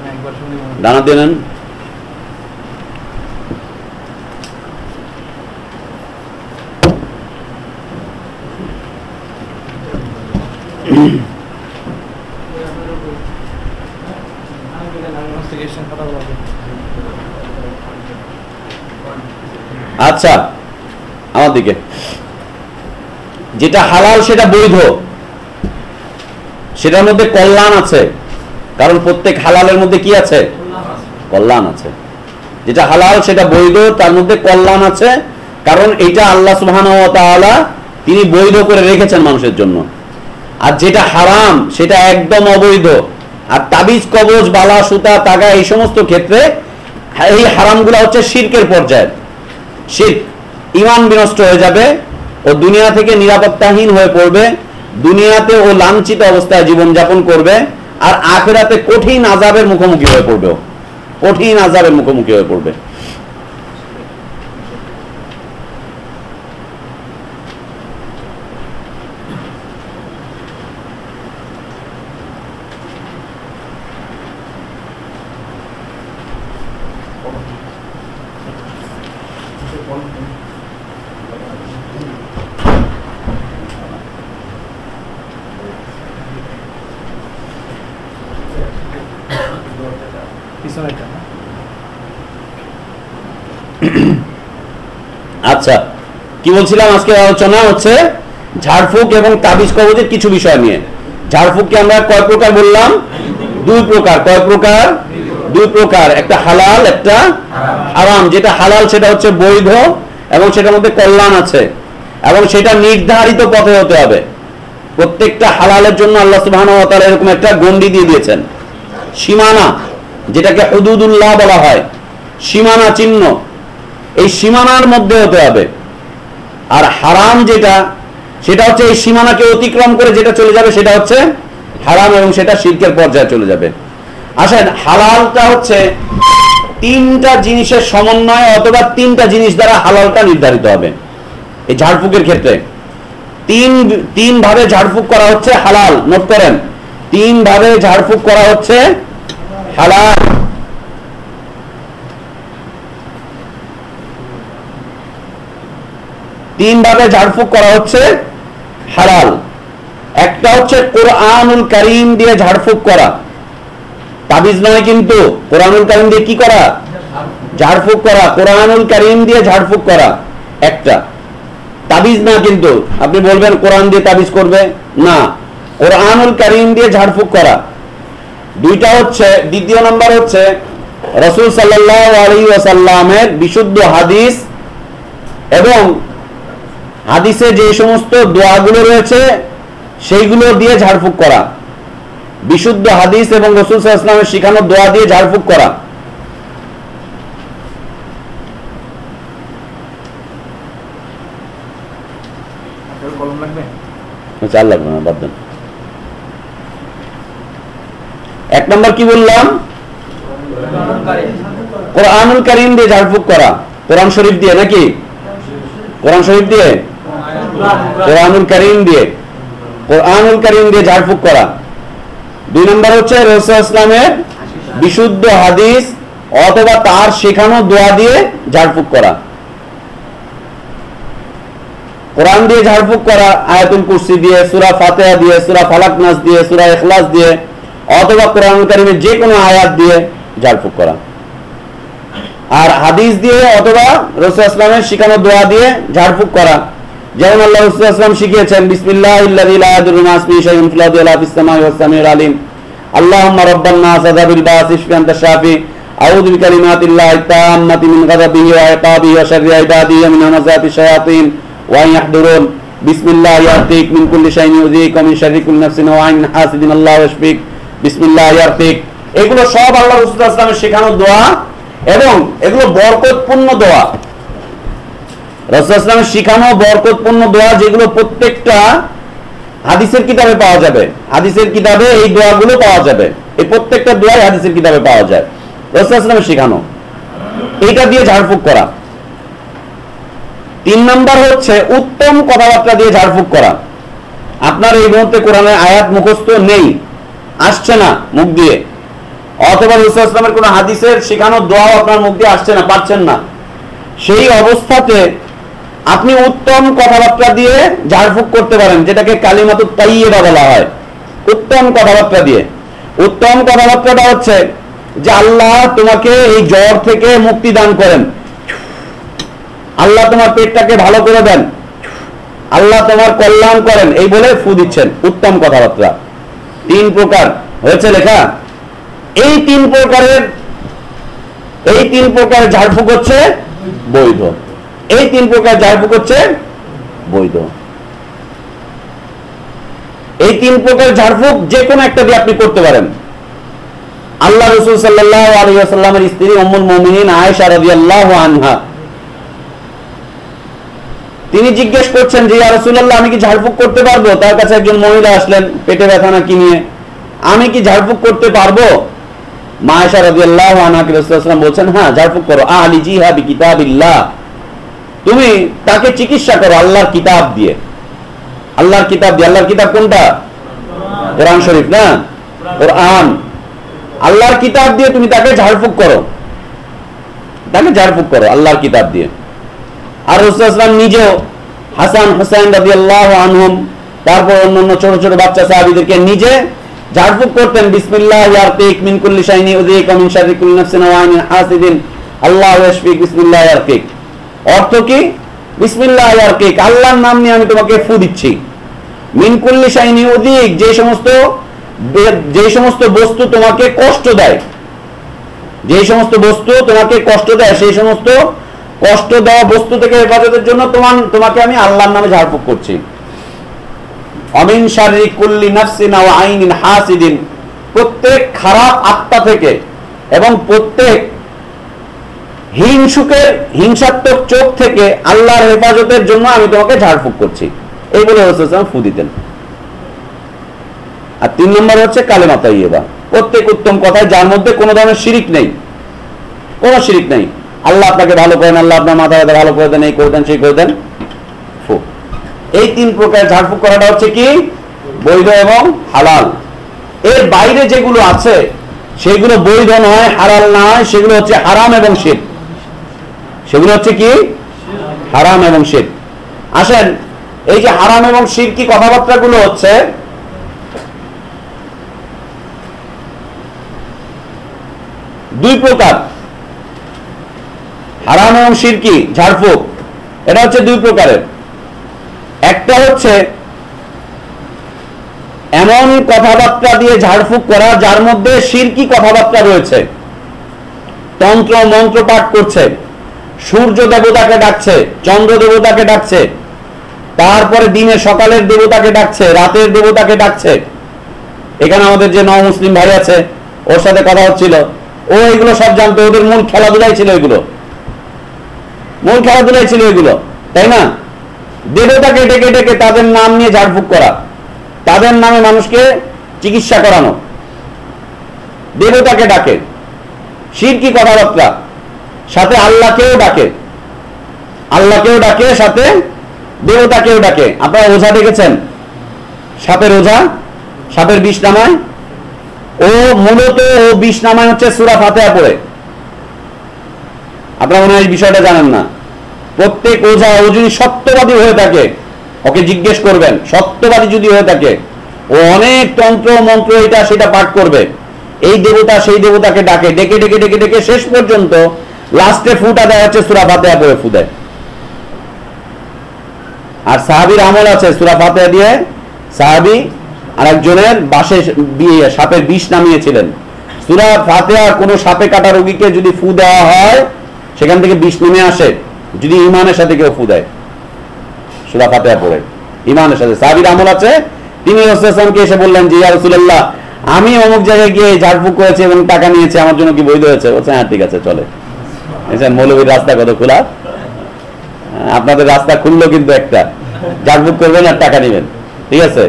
আমি একবার শুনি মনে হয়। ডানা দিয়ে নেন Investigation খাতাগুলো আছে। আচ্ছা আমার দিকে। যেটা হালাল, সেটা বৈধ। সেটার মধ্যে কল্যাণ আছে। কারণ প্রত্যেক হালালের মধ্যে কি আছে? কল্যাণ আছে। যেটা হালাল, সেটা বৈধ, তার মধ্যে কল্যাণ আছে। কারণ এটা আল্লাহ সুবহান তিনি বৈধ করে রেখেছেন মানুষের জন্য। আর যেটা হারাম, সেটা একদম অবৈধ। আর তাবিজ, কবজ, বালা, সুতা, তাগা, এই সমস্ত ক্ষেত্রে এই হারামগুলো হচ্ছে শির্কের পর্যায়ে। শির ইমান বিনষ্ট হয়ে যাবে ও দুনিয়া থেকে নিরাপত্তাহীন হয়ে পড়বে। দুনিয়াতে ও লাঞ্ছিত অবস্থায় জীবনযাপন করবে। আর আখেরাতে কঠিন আজাবের মুখোমুখি হয়ে পড়বে কঠিন আজাবের মুখোমুখি হয়ে পড়বে পিছনেরটা না? আচ্ছা কি বলছিলাম আজকে আলোচনা হচ্ছে ঝাড়ফুঁক এবং তাবিজ কবজের কিছু বিষয় নিয়ে। ঝাড়ফুঁককে আমরা কয় প্রকার বললাম? দুই প্রকার। কয় প্রকার? দুই প্রকার। একটা হালাল, একটা হারাম। যেটা হালাল সেটা হচ্ছে বৈধ এবং সেটার মধ্যে কল্যাণ আছে এবং সেটা নির্ধারিত পথে হতে হবে। প্রত্যেকটা হালালের জন্য আল্লাহ তাআলা এরকম একটা গণ্ডি দিয়ে দিয়েছেন। সীমানা, যেটাকে হুদুদুল্লাহ বলা হয়। সীমানা চিহ্ন। এই সীমানার মধ্যে হতে হবে। আর হারাম যেটা, সেটা হচ্ছে এই সীমানাকে অতিক্রম করে যেটা চলে যাবে সেটা হচ্ছে হারাম এবং সেটা শিল্পের পর্যায়ে চলে যাবে। আসেন, হালালটা হচ্ছে তিনটা জিনিসের সমন্বয় অথবা তিনটা জিনিস দ্বারা হালালটা নির্ধারিত হবে। এই ঝাড়ফুকের ক্ষেত্রে। তিন তিন ভাবে ঝাড়ফুক করা হচ্ছে হালাল, নোট করেন। তিন ভাবে ঝাড়ফুক করা হচ্ছে হালাল। তিন ভাবে ঝাড়ফুক করা হচ্ছে, হালাল। একটা হচ্ছে কোরআনুল কারিম দিয়ে ঝাড়ফুক করা। তাবিজ নয় কিন্তু, কোরআনুল কারিম দিয়ে কি করা? ঝাড়ফুক করা, কোরআনুল কারিম দিয়ে ঝাড়ফুক করা, একটা। তাবিজ না কিন্তু, আপনি বলবেন কোরআন দিয়ে তাবিজ করবে? না, কোরআনুল কারিম দিয়ে ঝাড়ফুক করা। দুইটা হচ্ছে, দ্বিতীয় নম্বর হচ্ছে, রসুল সাল্লাহ আলী ওয়াসাল্লামের বিশুদ্ধ হাদিস এবং হাদিসে যে সমস্ত দোয়াগুলো রয়েছে সেইগুলো দিয়ে ঝাড়ফুঁক করা। বিশুদ্ধ হাদিস এবং রসুল ইসলামের শিখানো দোয়া দিয়ে ঝাড়ফুঁক করা। চার লাগবে না বাদ দেন। এক নম্বর কি বললাম? কোরআনুল করিম দিয়ে ঝাড়ফুঁক করা। কোরআন শরীফ দিয়ে নাকি? কোরআন শরীফ দিয়ে? কোরআনুল করিম দিয়ে, কোরআনুল করিম দিয়ে করা। দুই নম্বর হচ্ছে রসুল ইসলামের বিশুদ্ধ হাদিস অথবা তার শেখানো দোয়া দিয়ে করা। কোরআন দিয়ে করা, আয়াতুল কুরসি দিয়ে, সূরা ফাতিহা দিয়ে, সূরা ফালাক নাস দিয়ে, সূরা ইখলাস দিয়ে, অথবা কোরআন কারিমের যে কোনো আয়াত দিয়ে ঝাড়ফুঁক করা। আর হাদিস দিয়ে অথবা রসুল ইসলামের দোয়া দিয়ে ঝাড়ফুঁক করা। যেমন আল্লাহ শিখিয়েছেন এগুলো সব আল্লাহ রসুল ইসলামের শেখানো দোয়া এবং এগুলো বরকতপূর্ণ দোয়া। রসুলামের শিখানো বরকতপূর্ণ দোয়া যেগুলো প্রত্যেকটা হাদিসের কিতাবে পাওয়া যাবে। হাদিসের কিতাবে এই দোয়াগুলো পাওয়া যাবে। এই প্রত্যেকটা দোয়াই হাদিসের কিতাবে পাওয়া যায়। রসুলামের শিখানো। এইটা দিয়ে ঝাড়ফুঁক করা। তিন নম্বর হচ্ছে উত্তম কথাবার্তা দিয়ে ঝাড়ফুঁক করা। আপনার এই মুহূর্তে কোরআনের আয়াত মুখস্থ নেই, আসছে না মুখ দিয়ে। অথবা রসুলামের কোন হাদিসের শেখানো দোয়াও আপনার মুখ দিয়ে আসছে না পাচ্ছেন না। সেই অবস্থাতে আপনি উত্তম কথাবার্তা দিয়ে ঝাড়ফুঁক করতে পারেন, যেটাকে কালিমাতু তাইয়েবা বলা হয়। উত্তম কথাবার্তা দিয়ে। উত্তম কথাবার্তাটা হচ্ছে যে আল্লাহ তোমাকে এই জ্বর থেকে মুক্তি দান করেন। আল্লাহ তোমার পেটটাকে ভালো করে দেন। আল্লাহ তোমার কল্যাণ করেন। এই বলে ফু দিচ্ছেন উত্তম কথাবার্তা। তিন প্রকার। হয়েছে লেখা? এই তিন প্রকারের এই তিন প্রকার ঝাড়ফুঁক হচ্ছে বৈধ। এই তিন প্রকার ঝাড়ফুঁক হচ্ছে বৈধ। এই তিন প্রকার ঝাড়ফুঁক যে কোনো একটা দিয়ে আপনি করতে পারেন। আল্লাহ রসুল সাল্লাহ আলিয়াল্লামের স্ত্রী অমুল মমিনিন আয়েশা রাদিয়াল্লাহু আনহা। তিনি জিজ্ঞেস করছেন যে রসুল্লাহ আমি কি ঝাড়ফুঁক করতে পারব? তার কাছে একজন মহিলা আসলেন পেটে ব্যথা না কি নিয়ে। আমি কি ঝাড়ফুঁক করতে পারব? মায়েশা রাদিয়াল্লাহু আনহা কে রাসূলুল্লাহ বলছেন হ্যাঁ ঝাড়ফুঁক করো। আলি জিহা বি কিতাবিল্লাহ তুমি তাকে চিকিৎসা করো আল্লাহর কিতাব দিয়ে। আল্লাহর কিতাব দিয়ে। আল্লাহর কিতাব কোনটা? কোরআন শরীফ না? কোরআন। আল্লাহর কিতাব দিয়ে তুমি তাকে ঝাড়ফুঁক করো। তাকে ঝাড়ফুঁক করো আল্লাহর কিতাব দিয়ে। আর রসুলাম নিজেও হাসান হোসেন রাদিয়াল্লাহু আনহুম, তারপর অন্যান্য ছোট ছোট বাচ্চা সাহাবীদেরকে নিজে ঝাড়ফুঁক করতেন, বিসমিল্লাহ ইয়ারতিক মিন শাইনি উযিক মিন শাররি নাফসিন ওয়া হাসিদিন, আল্লাহু ইয়াশফিক, বিসমিল্লাহ ইয়ারতিক। অর্থ কি? বিসমিল্লাহ আল্লাহর নাম নিয়ে আমি তোমাকে ফু দিচ্ছি। মিন কুল্লি শাইনি উযিক যে সমস্ত যে সমস্ত বস্তু তোমাকে কষ্ট দেয়, যে সমস্ত বস্তু তোমাকে কষ্ট দেয়, সেই সমস্ত কষ্ট দেওয়া বস্তু থেকে হেফাজতের জন্য তোমার তোমাকে আমি আল্লাহর নামে ঝাড়ফুঁক করছি। অমিন শারীরিক কুল্লি নাফসিন আইনিন হাসিদিন। প্রত্যেক খারাপ আত্মা থেকে এবং প্রত্যেক হিংসুকের হিংসাত্মক চোখ থেকে আল্লাহর হেফাজতের জন্য আমি তোমাকে ঝাড়ফুঁক করছি। এই বলে রসুলাম ফু দিতেন। আর তিন নম্বর হচ্ছে কালেমা তাইয়েবা প্রত্যেক উত্তম কথায় যার মধ্যে কোনো ধরনের শিরিক নেই। কোনো শিরিক নেই। আল্লাহ আপনাকে ভালো করেন, আল্লাহ আপনার মাথা ব্যথা ভালো করে দেন, এই করে দেন, সেই করে দেন। ফু। এই তিন প্রকার ঝাড়ফুঁক করাটা হচ্ছে কি? বৈধ এবং হালাল। এর বাইরে যেগুলো আছে, সেগুলো বৈধ নয় হালাল নয়, সেগুলো হচ্ছে হারাম এবং শীত সেগুলো হচ্ছে কি? হারাম এবং শীত আসেন, এই যে হারাম এবং শীত কি কথাবার্তাগুলো হচ্ছে? দুই প্রকার। হারাম এবং সিরকি ঝাড়ফুঁক। এটা হচ্ছে দুই প্রকারের। একটা হচ্ছে এমন কথাবার্তা দিয়ে ঝাড়ফুঁক করা যার মধ্যে সিরকি কথাবার্তা রয়েছে। তন্ত্র মন্ত্র পাঠ করছে। সূর্য দেবতাকে ডাকছে, চন্দ্র দেবতাকে ডাকছে, তারপরে দিনে সকালের দেবতাকে ডাকছে, রাতের দেবতাকে ডাকছে। এখানে আমাদের যে নব মুসলিম ভাই আছে, ওর সাথে কথা হচ্ছিল। ও এগুলো সব জানতো, ওদের মূল খেলাধুলাই ছিল এগুলো। মূল খেলাধুলাই ছিল এগুলো, তাই না? দেবতাকে ডেকে ডেকে তাদের নাম নিয়ে ঝাড়ফুঁক করা, তাদের নামে মানুষকে চিকিৎসা করানো। দেবতাকে ডাকে। শিরকি কথাবার্তা? সাথে আল্লাহকেও ডাকে। আল্লাহকেও ডাকে, সাথে দেবতাকেও ডাকে। আপনারা ওঝা দেখেছেন? সাপের ওঝা সাপের বিষ নামায়। ও মূলত ও বিষ নামায় হচ্ছে সুরা ফাতেহা পড়ে। আপনারা মনে হয় বিষয়টা জানেন না। প্রত্যেক ওঝা ও যদি সত্যবাদী হয়ে থাকে, ওকে জিজ্ঞেস করবেন, সত্যবাদী যদি হয়ে থাকে, ও অনেক তন্ত্র মন্ত্র এটা, সেটা পাঠ করবে। এই দেবতা সেই দেবতাকে ডাকে, ডেকে ডেকে ডেকে ডেকে শেষ পর্যন্ত লাস্টে ফুটা দেয় হচ্ছে, সুরা ফাতেহা পড়ে ফু দেয় আর সাহাবির আমল আছে, সুরা ফাতেহা দিয়ে সাহাবি আর একজনের বাসে বিয়ে, সাপের বিষ নামিয়েছিলেন। সুরা ফাতেহা কোনো সাপে কাটা রোগীকে যদি ফু দেওয়া হয়, সেখান থেকে বিষ নেমে আসে। যদি ইমানের সাথে কেউ ফু দেয়, সুরা ফাতেহা পড়ে ইমানের সাথে। সাহাবির আমল আছে, তিনি রসুলামকে এসে বললেন যে, ইয়া রাসূলুল্লাহ, আমি অমুক জায়গায় গিয়ে ঝাড়ফুঁক করেছি এবং টাকা নিয়েছি, আমার জন্য কি বৈধ হয়েছে? বলছে হ্যাঁ ঠিক আছে, চলে। এসেন মৌলবীর রাস্তা কত খোলা? আপনাদের রাস্তা খুললো কিন্তু একটা। ঝাড়ফুঁক করবেন আর টাকা নেবেন। ঠিক আছে?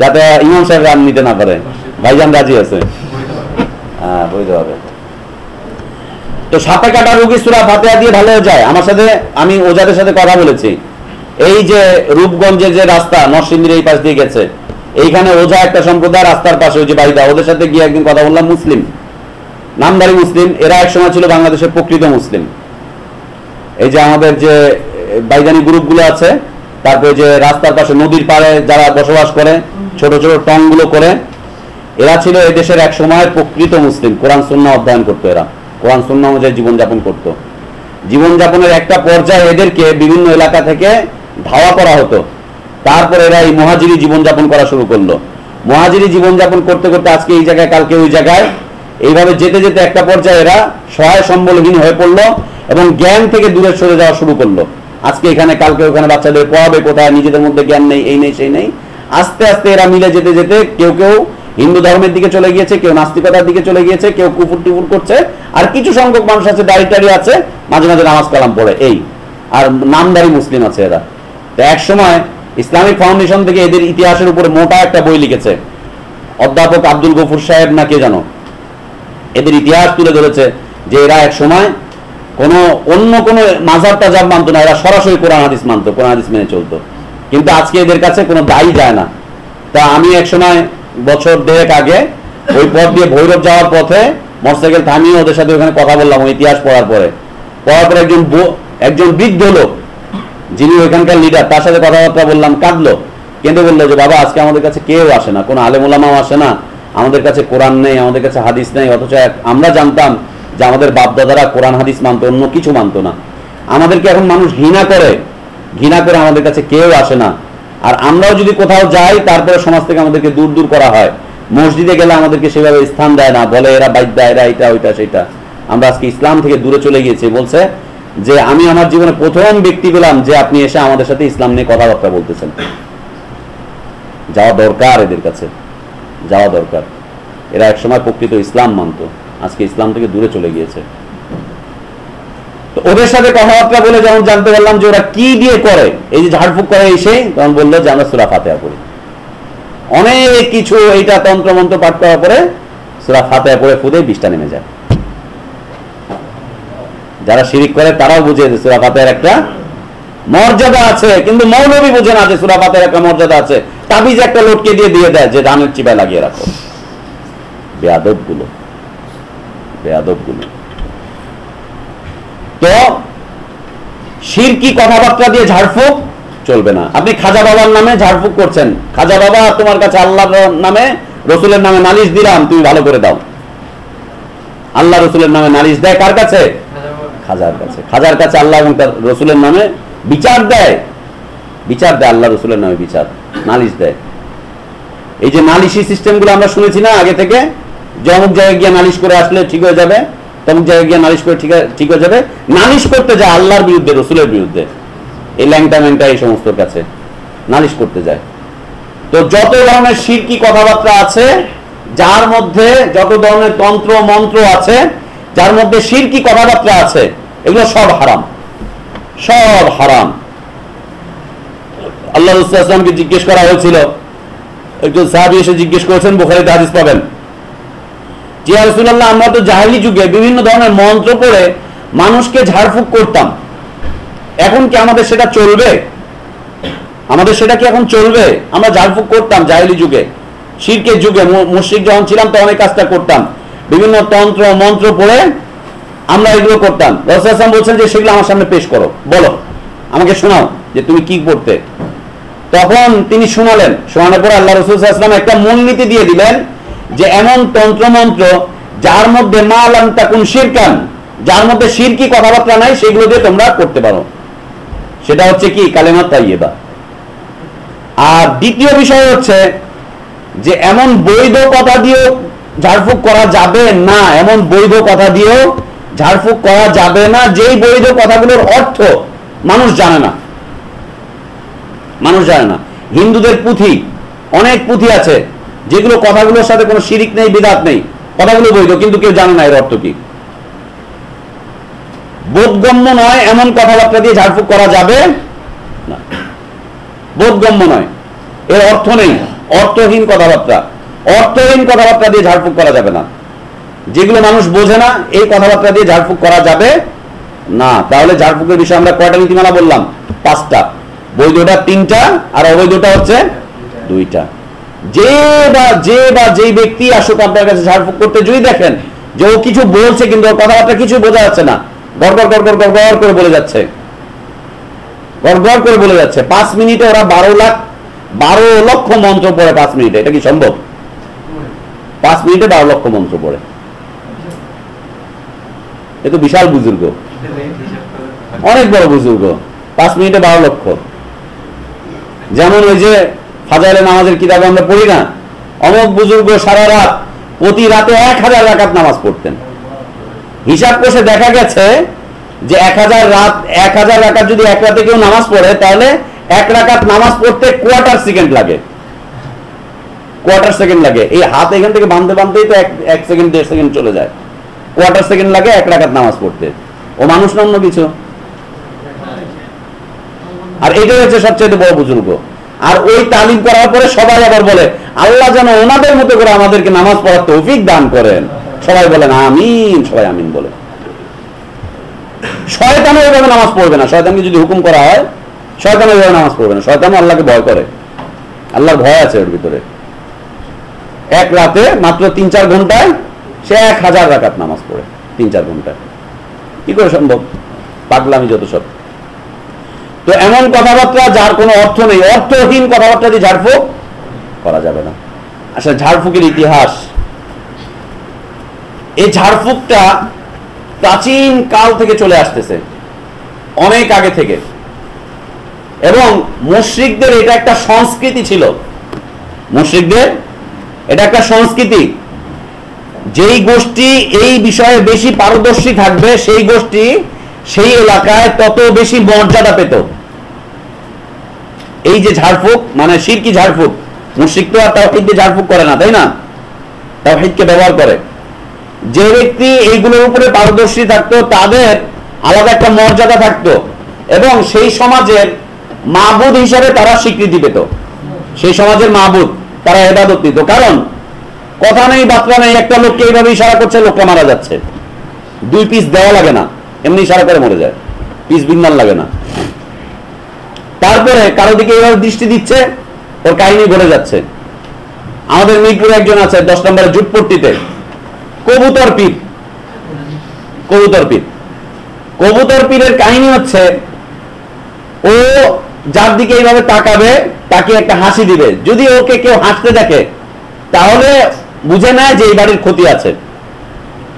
যাতে ইমাম সাহেব রান নিতে না পারে। ভাইজান রাজি আছে। হ্যাঁ বৈধ হবে। তো সাপে কাটা রুগী সুরা ফাতেহা দিয়ে ভালো যায়। আমার সাথে আমি ওজাদের সাথে কথা বলেছি। এই যে রূপগঞ্জের যে রাস্তা নরসিংদীর এই পাশ দিয়ে গেছে, এইখানে ওজা একটা সম্প্রদায়, রাস্তার পাশে ওই যে বাড়িটা ওদের সাথে গিয়ে একদিন কথা বললাম, মুসলিম। নামদারি মুসলিম, এরা এক সময় ছিল বাংলাদেশের প্রকৃত মুসলিম। এই যে আমাদের যে বাইদানি গ্রুপগুলো আছে, তারপরে যে রাস্তার পাশে নদীর পাড়ে যারা বসবাস করে, ছোট ছোট টংগুলো করে, এরা ছিল এই দেশের এক সময় প্রকৃত মুসলিম। কোরআন সুন্না অধ্যয়ন করতো এরা। কোরআন সুন্না অনুযায়ী জীবনযাপন করত। জীবনযাপনের একটা পর্যায়ে এদেরকে বিভিন্ন এলাকা থেকে ধাওয়া করা হতো। তারপর এরা এই মহাজিরি জীবনযাপন করা শুরু করল। মহাজিরি জীবনযাপন করতে করতে আজকে এই জায়গায়, কালকে ওই জায়গায় এইভাবে যেতে যেতে একটা পর্যায়ে এরা সহায় সম্বলহীন হয়ে পড়ল এবং জ্ঞান থেকে দূরে সরে যাওয়া শুরু করল। আজকে এখানে, কালকে ওখানে বাচ্চাদের পড়াবে কোথায়, নিজেদের মধ্যে জ্ঞান নেই, এই নেই, সেই নেই। আস্তে আস্তে এরা মিলে যেতে যেতে কেউ কেউ হিন্দু ধর্মের দিকে চলে গিয়েছে, কেউ নাস্তিকতার দিকে চলে গিয়েছে, কেউ কুকুর টুকুর করছে, আর কিছু সংখ্যক মানুষ আছে, দাড়ি টাড়ি আছে, মাঝে মাঝে নামাজ কালাম পড়ে, এই। আর নামদারি মুসলিম আছে এরা। তো এক সময় ইসলামিক ফাউন্ডেশন থেকে এদের ইতিহাসের উপরে মোটা একটা বই লিখেছে, অধ্যাপক আব্দুল গফুর সাহেব না কে জানো? এদের ইতিহাস তুলে ধরেছে যে এরা এক সময় কোনো অন্য কোন মাজার টাজার মানতো না, এরা সরাসরি কোরআন হাদিস মানতো, কোরআন হাদিস মেনে চলতো। কিন্তু আজকে এদের কাছে কোনো দায়ী যায় না। তা আমি এক সময় বছর দেড়েক আগে ওই পথ দিয়ে ভৈরব যাওয়ার পথে মোটরসাইকেল থামিয়ে ওদের সাথে ওখানে কথা বললাম ওই ইতিহাস পড়ার পরে। পড়ার পরে একজন একজন বৃদ্ধ লোক, যিনি ওইখানকার লিডার তার সাথে কথাবার্তা বললাম, কাঁদলো। কেঁদে বলল যে, বাবা, আজকে আমাদের কাছে কেউ আসে না, কোনো আলেমুলামাও আসে না আমাদের কাছে কোরআন নেই, আমাদের কাছে হাদিস নেই, অথচ আমরা জানতাম যে আমাদের বাপদাদারা কোরআন, হাদিস মানতো, অন্য কিছু মানতো না। আমাদেরকে এখন মানুষ ঘৃণা করে। ঘৃণা করে আমাদের কাছে কেউ আসে না। আর আমরাও যদি কোথাও যাই, তারপরে সমাজ থেকে আমাদেরকে দূর দূর করা হয়। মসজিদে গেলে আমাদেরকে সেভাবে স্থান দেয় না, বলে এরা বাইক দেয়, এরা এটা, ওইটা, সেটা। আমরা আজকে ইসলাম থেকে দূরে চলে গিয়েছি, বলছে যে আমি আমার জীবনে প্রথম ব্যক্তি পেলাম যে আপনি এসে আমাদের সাথে ইসলাম নিয়ে কথাবার্তা বলতেছেন। যাওয়া দরকার এদের কাছে। যাওয়া দরকার। এরা একসময় প্রকৃত ইসলাম মানতো, আজকে ইসলাম থেকে দূরে চলে গিয়েছে। ওদের সাথে কথাবার্তা বলে যেমন জানতে পারলাম যে ওরা কি দিয়ে করে, এই যে ঝাড়ফুঁক করে এসে তখন বলল যে আমরা সুরা ফাতেহা করি অনেক কিছু এইটা তন্ত্র মন্ত্র পাঠ করার পরে সুরা ফাতেহা পড়ে ফুদে বিষটা নেমে যায়। যারা শিরিক করে তারাও বুঝে যে সুরা ফাতেহার একটা মর্যাদা আছে, কিন্তু মৌলবী বুঝে না যে সুরা ফাতেহার একটা মর্যাদা আছে। তাবিজ একটা লোটকে দিয়ে দিয়ে দেয়, যে ধানের চিপায় লাগিয়ে রাখো। বেয়াদবগুলো তো শিরকি কথাবার্তা দিয়ে ঝাড়ফুঁক চলবে না। আপনি খাজা বাবার নামে ঝাড়ফুঁক করছেন। খাজা বাবা, তোমার কাছে আল্লাহর নামে রসুলের নামে নালিশ দিলাম, তুমি ভালো করে দাও। আল্লাহ রসুলের নামে নালিশ দেয় কার কাছে? খাজার কাছে। খাজার কাছে আল্লাহ এবং তার রসুলের নামে বিচার দেয়। বিচার দেয় আল্লাহ রসুলের নামে বিচার। নালিশ দেয়। এই যে নালিশি সিস্টেমগুলো আমরা শুনেছি না আগে থেকে? যে অমুক জায়গায় গিয়ে নালিশ করে আসলে ঠিক হয়ে যাবে, তমুক জায়গায় গিয়ে নালিশ করে ঠিক হয়ে যাবে। নালিশ করতে যায় আল্লাহর বিরুদ্ধে, রসুলের বিরুদ্ধে। এই ল্যাংটা ম্যাংটা এই সমস্ত কাছে নালিশ করতে যায়। তো যত ধরনের শিরকি কথাবার্তা আছে, যার মধ্যে যত ধরনের তন্ত্র, মন্ত্র আছে, যার মধ্যে শিরকি কথাবার্তা আছে, এগুলো সব হারাম। সব হারাম। আল্লাহ রসুলামকে জিজ্ঞেস করা হয়েছিল। একজন সাহাবি এসে জিজ্ঞেস করেছেন, বোখারিতে হাদিস পাবেন? যে রসুল্লাহ আমরা তো জাহেলি যুগে বিভিন্ন ধরনের মন্ত্র পড়ে মানুষকে ঝাড়ফুঁক করতাম। এখন কি আমাদের সেটা চলবে? আমাদের সেটা কি এখন চলবে? আমরা ঝাড়ফুঁক করতাম জাহেলি যুগে। শিরকের যুগে মুশ্রিক যখন ছিলাম, তখন কাজটা করতাম। বিভিন্ন তন্ত্র, মন্ত্র পড়ে আমরা এগুলো করতাম। রসুলাম বলছেন যে, সেগুলো আমার সামনে পেশ করো। বলো। আমাকে শোনাও যে, তুমি কি করতে তখন তিনি শোনালেন, শোনানোর পর আল্লাহ রসুলাম একটা মূলনীতি দিয়ে দিলেন যে এমন তন্ত্রমন্ত্র যার মধ্যে মা আলাম তাকুন শিরকান, যার মধ্যে শিরকি কথাবার্তা নাই, সেগুলো দিয়ে তোমরা করতে পারো। সেটা হচ্ছে কি? কালেমা তাইয়েবা আর দ্বিতীয় বিষয় হচ্ছে যে এমন বৈধ কথা দিয়েও ঝাড়ফুঁক করা যাবে না, এমন বৈধ কথা দিয়েও ঝাড়ফুঁক করা যাবে না, যেই বৈধ কথাগুলোর অর্থ মানুষ জানে না। মানুষ জানে না। হিন্দুদের পুঁথি, অনেক পুঁথি আছে, যেগুলো কথাগুলোর সাথে কোনো শিরিক নেই, বিদাত নেই, কথাগুলো বৈধ, কিন্তু কেউ জানে না এর অর্থ কি। বোধগম্য নয় এমন কথাবার্তা দিয়ে ঝাড়ফুঁক করা যাবে না। বোধগম্য নয়, এর অর্থ নেই, অর্থহীন কথাবার্তা। অর্থহীন কথাবার্তা দিয়ে ঝাড়ফুঁক করা যাবে না। যেগুলো মানুষ বোঝে না, এই কথাবার্তা দিয়ে ঝাড়ফুঁক করা যাবে না। তাহলে ঝাড়ফুঁকের বিষয়ে আমরা কয়টা নীতিমালা বললাম? পাঁচটা। বৈধটা তিনটা আর অবৈধটা হচ্ছে দুইটা। যে বা যে বা যেই ব্যক্তি আসুক আপনার কাছে ঝাড়ফুঁক করতে, যদি দেখেন যে ও কিছু বলছে কিন্তু ওর কথাবার্তা কিছু বোঝা যাচ্ছে না গড় গড় গড় গড় করে বলে যাচ্ছে। গড় গড় করে বলে যাচ্ছে। পাঁচ মিনিটে ওরা বারো লাখ, বারো লক্ষ মন্ত্র পড়ে পাঁচ মিনিটে। এটা কি সম্ভব? পাঁচ মিনিটে বারো লক্ষ মন্ত্র পড়ে। এ তো বিশাল বুজুর্গ। অনেক বড় বুজুর্গ। পাঁচ মিনিটে বারো লক্ষ। যেমন ওই যে ফাজাইলে নামাজের কিতাবে আমরা পড়ি না, অমক বুজুর্গ সারা রাত প্রতি রাতে এক হাজার রাকাত নামাজ পড়তেন। হিসাব কষে দেখা গেছে যে এক হাজার রাত, এক হাজার রাকাত যদি এক রাতে কেউ নামাজ পড়ে, তাহলে এক রাকাত নামাজ পড়তে কোয়ার্টার সেকেন্ড লাগে। কোয়ার্টার সেকেন্ড লাগে। এই হাত এখান থেকে বাঁধতে বাঁধতেই তো এক- সেকেন্ড, দেড় সেকেন্ড চলে যায়। কোয়ার্টার সেকেন্ড লাগে এক রাকাত নামাজ পড়তে। ও মানুষ অন্য কিছু? আর এটাই হচ্ছে সবচেয়ে বড় বুজুর্গ। আর ওই তালিম করার পরে সবাই আবার বলে, আল্লাহ যেন ওনাদের মতো করে আমাদেরকে নামাজ পড়ার তৌফিক দান করেন। সবাই বলেন, আমিন, সবাই আমিন বলে শয়তান ওইভাবে নামাজ পড়বে না। শয়তানকে যদি হুকুম করা হয় শয়তান ওইভাবে নামাজ পড়বে না। শয়তান আল্লাহকে ভয় করে। আল্লাহর ভয় আছে ওর ভিতরে। এক রাতে মাত্র তিন চার ঘন্টায় সে এক হাজার রাকাত নামাজ পড়ে, তিন চার ঘন্টায়। কি করে সম্ভব? পাগলামি যত সব। তো এমন কথাবার্তা যার কোনো অর্থ নেই। অর্থহীন কথাবার্তা দিয়ে ঝাড়ফুঁক করা যাবে না। আসলে ঝাড়ফুঁকের ইতিহাস। এই ঝাড়ফুঁকটা প্রাচীন কাল থেকে চলে আসতেছে, অনেক আগে থেকে। এবং মুশ্রিকদের এটা একটা সংস্কৃতি ছিল। মুশ্রিকদের এটা একটা সংস্কৃতি। যেই গোষ্ঠী এই বিষয়ে বেশি পারদর্শী থাকবে, সেই গোষ্ঠী সেই এলাকায় তত বেশি মর্যাদা পেত। এই যে ঝাড়ফুঁক মানে সিরকি ঝাড়ফুঁক মুশরিক তো আর তাওহীদ দিয়ে ঝাড়ফুঁক করে না, তাই না? তাওহীদকে ব্যবহার করে। যে ব্যক্তি এইগুলোর উপরে পারদর্শী থাকতো, তাদের আলাদা একটা মর্যাদা থাকতো এবং সেই সমাজের মাবুদ হিসাবে তারা স্বীকৃতি পেত। সেই সমাজের মাবুদ, তারা এবাদত দিত। কারণ কথা নেই বার্তা নেই, একটা লোককে এইভাবে ইশারা করছে, লোকটা মারা যাচ্ছে। দুই পিস দেওয়া লাগে না, এমনি ইশারা করে মরে যায়। পিস বিন্দান লাগে না। তারপরে কারও দিকে এইভাবে দৃষ্টি দিচ্ছে, ওর কাহিনী ঘটে যাচ্ছে। আমাদের মিরপুরে একজন আছে, দশ নম্বরে জুটপট্টিতে। কবুতর পীর। কবুতর পীর। কবুতর পীরের কাহিনী হচ্ছে, ও যার দিকে এইভাবে তাকাবে, তাকে একটা হাসি দিবে। যদি ওকে কেউ হাসতে দেখে, তাহলে বুঝে নেয় যে এই বাড়ির ক্ষতি আছে।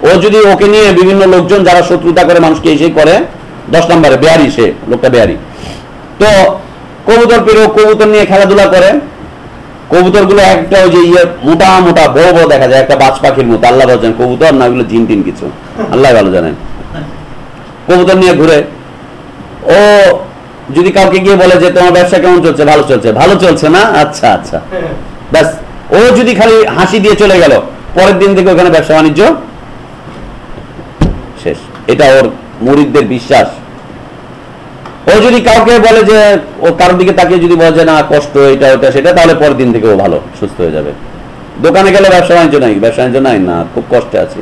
ও যদি ওকে নিয়ে বিভিন্ন লোকজন যারা শত্রুতা করে মানুষকে এসে করে, দশ নম্বরে, বেয়ারি সে, লোকটা বেয়ারি। তো কবুতর পীর ও কবুতর নিয়ে খেলাধুলা করে। কবুতরগুলো একটা ওই যে ইয়ে মোটা মোটা, বড় বড় দেখা যায়, একটা বাজ পাখির মতো। আল্লাহ ভালো জানেন, কবুতর না ওগুলো জিন টিন কিছু। আল্লাহ ভালো জানেন। কবুতর নিয়ে ঘুরে। ও যদি কাউকে গিয়ে বলে যে তোমার ব্যবসা কেমন চলছে? ভালো চলছে। ভালো চলছে না? আচ্ছা আচ্ছা। ব্যাস। ও যদি খালি হাসি দিয়ে চলে গেল, পরের দিন থেকে ওখানে ব্যবসা বাণিজ্য শেষ। এটা ওর মুরিদদের বিশ্বাস। ও যদি কাউকে বলে যে ও কারোর দিকে তাকিয়ে যদি বলে যে না, কষ্ট, এটা, ওটা, সেটা, তাহলে পরের দিন থেকে ও ভালো, সুস্থ হয়ে যাবে। দোকানে গেলে ব্যবসা বাণিজ্য নাই, ব্যবসা বাণিজ্য নাই? না, খুব কষ্টে আছি।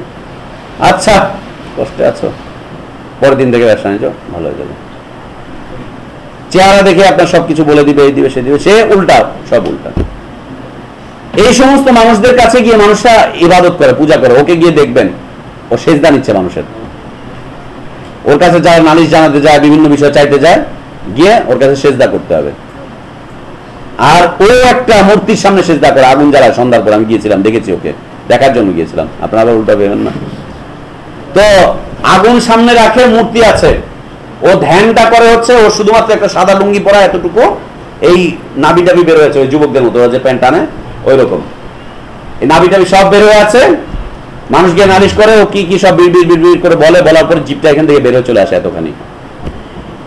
আচ্ছা কষ্টে আছো? পরের দিন থেকে ব্যবসা বাণিজ্য ভালো হয়ে যাবে। চেহারা দেখে আপনার সবকিছু বলে দিবে, এই দিবে, সে দিবে, সে উল্টা, সব উল্টা। এই সমস্ত মানুষদের কাছে গিয়ে মানুষরা ইবাদত করে, পূজা করে, ওকে গিয়ে দেখবেন, ও সেজদা নিচ্ছে মানুষের। ওর কাছে যায় নালিশ জানাতে যায়, বিভিন্ন বিষয় চাইতে যায়, গিয়ে ওর কাছে সেজদা করতে হবে। আর ও একটা মূর্তির সামনে সেজদা করে, আগুন জ্বালায়, সন্ধ্যার পর আমি গিয়েছিলাম, দেখেছি ওকে, দেখার জন্য গিয়েছিলাম। আপনারা উল্টা ভেবেন না। তো আগুন সামনে রাখে, মূর্তি আছে। ও ধ্যানটা করে হচ্ছে, ও শুধুমাত্র একটা সাদা লুঙ্গি পরা, এতটুকু এই নাবি টাবি বের হয়েছে, ওই যুবকদের মতো যে প্যান্ট টানে ওই রকম এই নাবি টাবি সব বের হয়ে আছে মানুষ গিয়ে নালিশ করে ও কি কি সব বিড় বিড় করে বলে, বলার পরে জিপটা এখান থেকে বের চলে আসে এতখানি।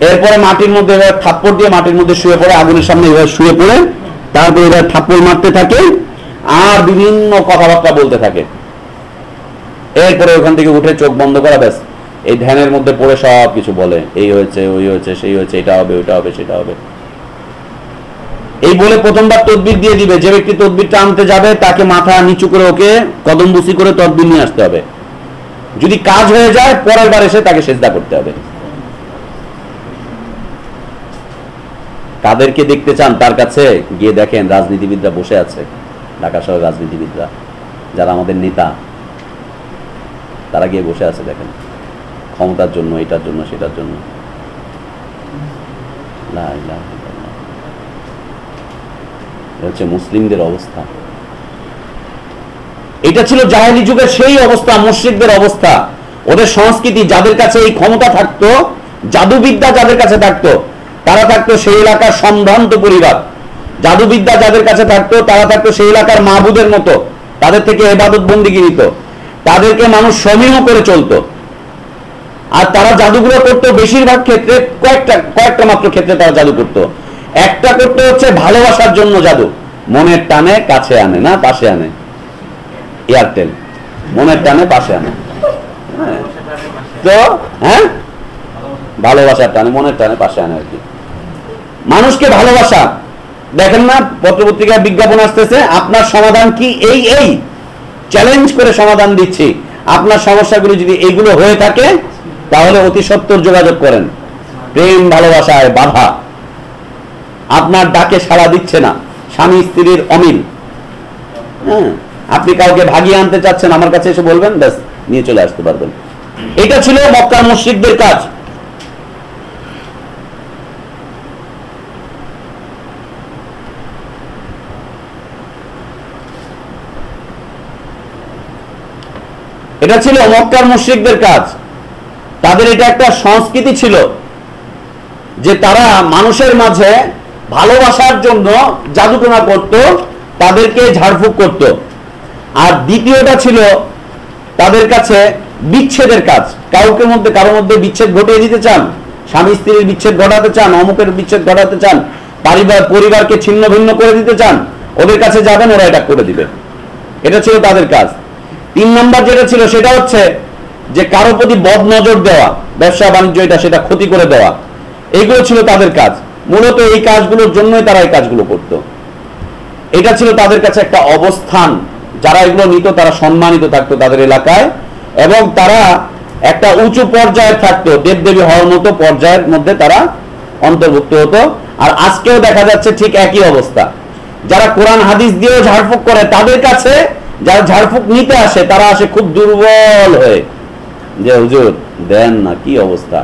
এরপরে মাটির মধ্যে এবার থাপ্পড় দিয়ে মাটির মধ্যে শুয়ে পড়ে, আগুনের সামনে এবার শুয়ে পড়ে, তারপরে এবার থাপ্পড় মারতে থাকে আর বিভিন্ন কথাবার্তা বলতে থাকে। এরপরে ওখান থেকে উঠে চোখ বন্ধ করা, ব্যাস। এই ধ্যানের মধ্যে পড়ে সব কিছু বলে, এই হয়েছে, ওই হয়েছে, সেই হয়েছে, এটা হবে ওইটা হবে, সেটা হবে। এই বলে প্রথমবার তদবির দিয়ে দিবে। যে ব্যক্তি তদবিরটা আনতে যাবে, তাকে মাথা নিচু করে ওকে কদম বুসি করে তদবির নিয়ে আসতে হবে। যদি কাজ হয়ে যায়, পরের বার এসে তাকে সেজদা করতে হবে। কাদেরকে দেখতে চান তার কাছে, গিয়ে দেখেন রাজনীতিবিদরা বসে আছে, ঢাকা শহরের রাজনীতিবিদরা, যারা আমাদের নেতা। তারা গিয়ে বসে আছে, দেখেন। ক্ষমতার জন্য, এটার জন্য, সেটার জন্য। ইল্লাল্লাহ। এটা হচ্ছে মুসলিমদের অবস্থা। এটা ছিল জাহেলি যুগের সেই অবস্থা, মুশ্রিকদের অবস্থা। ওদের সংস্কৃতি যাদের কাছে এই ক্ষমতা থাকতো, জাদুবিদ্যা যাদের কাছে থাকতো, তারা থাকতো সেই এলাকার সম্ভ্রান্ত পরিবার। জাদুবিদ্যা যাদের কাছে থাকতো, তারা থাকতো সেই এলাকার মাহবুদের মতো। তাদের থেকে এবাদত বন্দিগি নিত। তাদেরকে মানুষ সমীহ করে চলতো। আর তারা জাদুগুলো করতো, বেশিরভাগ ক্ষেত্রে কয়েকটা কয়েকটা মাত্র ক্ষেত্রে তারা জাদু করতো। একটা করতে হচ্ছে ভালোবাসার জন্য জাদু। মনের টানে কাছে আনে, না পাশে আনে? এয়ারটেল মনের টানে পাশে আনে। হ্যাঁ। তো হ্যাঁ? ভালোবাসার টানে, মনের টানে পাশে আনে আর কি। মানুষকে ভালোবাসা। দেখেন না, পত্রপত্রিকায় বিজ্ঞাপন আসতেছে, আপনার সমাধান কি এই এই? চ্যালেঞ্জ করে সমাধান দিচ্ছি। আপনার সমস্যাগুলো যদি এইগুলো হয়ে থাকে, তাহলে অতি সত্তর যোগাযোগ করেন। প্রেম, ভালোবাসায় বাধা। আপনার ডাকে সাড়া দিচ্ছে না। স্বামী স্ত্রীর অমিল। হ্যাঁ আপনি কাউকে ভাগিয়ে আনতে চাচ্ছেন, আমার কাছে এসে বলবেন, ব্যাস, নিয়ে চলে আসতে পারবেন। এটা ছিল মক্কার মুশ্রিকদের কাজ। এটা ছিল মক্কার মুশ্রিকদের কাজ। তাদের এটা একটা সংস্কৃতি ছিল যে তারা মানুষের মাঝে ভালোবাসার জন্য জাদুটোনা করত, তাদেরকে ঝাড়ফুঁক করত। আর দ্বিতীয়টা ছিল তাদের কাছে বিচ্ছেদের কাজ। কাউকে মধ্যে কারোর মধ্যে বিচ্ছেদ ঘটিয়ে দিতে চান, স্বামী স্ত্রীর বিচ্ছেদ ঘটাতে চান, অমুকের বিচ্ছেদ ঘটাতে চান, পরিবার, পরিবারকে ছিন্ন ভিন্ন করে দিতে চান, ওদের কাছে যাবেন, ওরা এটা করে দিবে। এটা ছিল তাদের কাজ। তিন নম্বর যেটা ছিল, সেটা হচ্ছে যে কারও প্রতি বদ নজর দেওয়া, ব্যবসা, বাণিজ্য, এটা, সেটা ক্ষতি করে দেওয়া এইগুলো ছিল তাদের কাজ। মূলত এই কাজগুলোর জন্যই তারা এই কাজগুলো করত। এটা ছিল তাদের কাছে একটা অবস্থান। যারা এগুলো নিত, তারা সম্মানিত থাকতো তাদের এলাকায়। এবং তারা একটা উঁচু পর্যায়ে থাকতো। দেবদেবী হওয়ার মতো পর্যায়ের মধ্যে তারা অন্তর্ভুক্ত হতো। আর আজকেও দেখা যাচ্ছে ঠিক একই অবস্থা। যারা কোরআন হাদিস দিয়েও ঝাড়ফুঁক করে, তাদের কাছে যারা ঝাড়ফুঁক নিতে আসে, তারা আসে খুব দুর্বল হয়ে। যে হুজুর, দেন না, কি অবস্থা?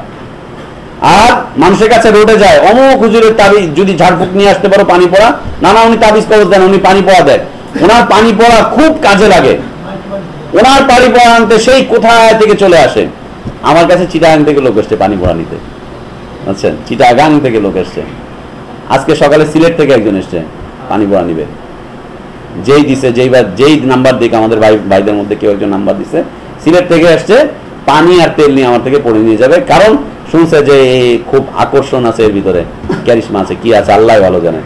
আর মানুষের কাছে রোডে যায়, অমুক হুজুরের তাবিজ যদি ঝাড়ফুঁক নিয়ে আসতে পারো পানি পড়া, না না উনি তাবিজ কবজ দেন, উনি পানি পড়া দেন। ওনার পানি পড়া খুব কাজে লাগে। ওনার পানি পড়া আনতে সেই কোথায় থেকে চলে আসে? আমার কাছে চিটাগাং থেকে লোক এসছে পানি পড়া নিতে। আচ্ছা চিটাগাং থেকে লোক এসছে। আজকে সকালে সিলেট থেকে একজন এসছে, পানি পড়া নিবে। যেই দিছে, যেই বার যেই নাম্বার দিকে আমাদের ভাই ভাইদের মধ্যে কেউ একজন নাম্বার দিছে, সিলেট থেকে আসছে পানি আর তেল নিয়ে আমার থেকে পড়ে নিয়ে যাবে। কারণ শুনছে যে খুব আকর্ষণ আছে এর ভিতরে, ক্যারিশমা আছে, কি আছে, আল্লাহ ভালো জানে,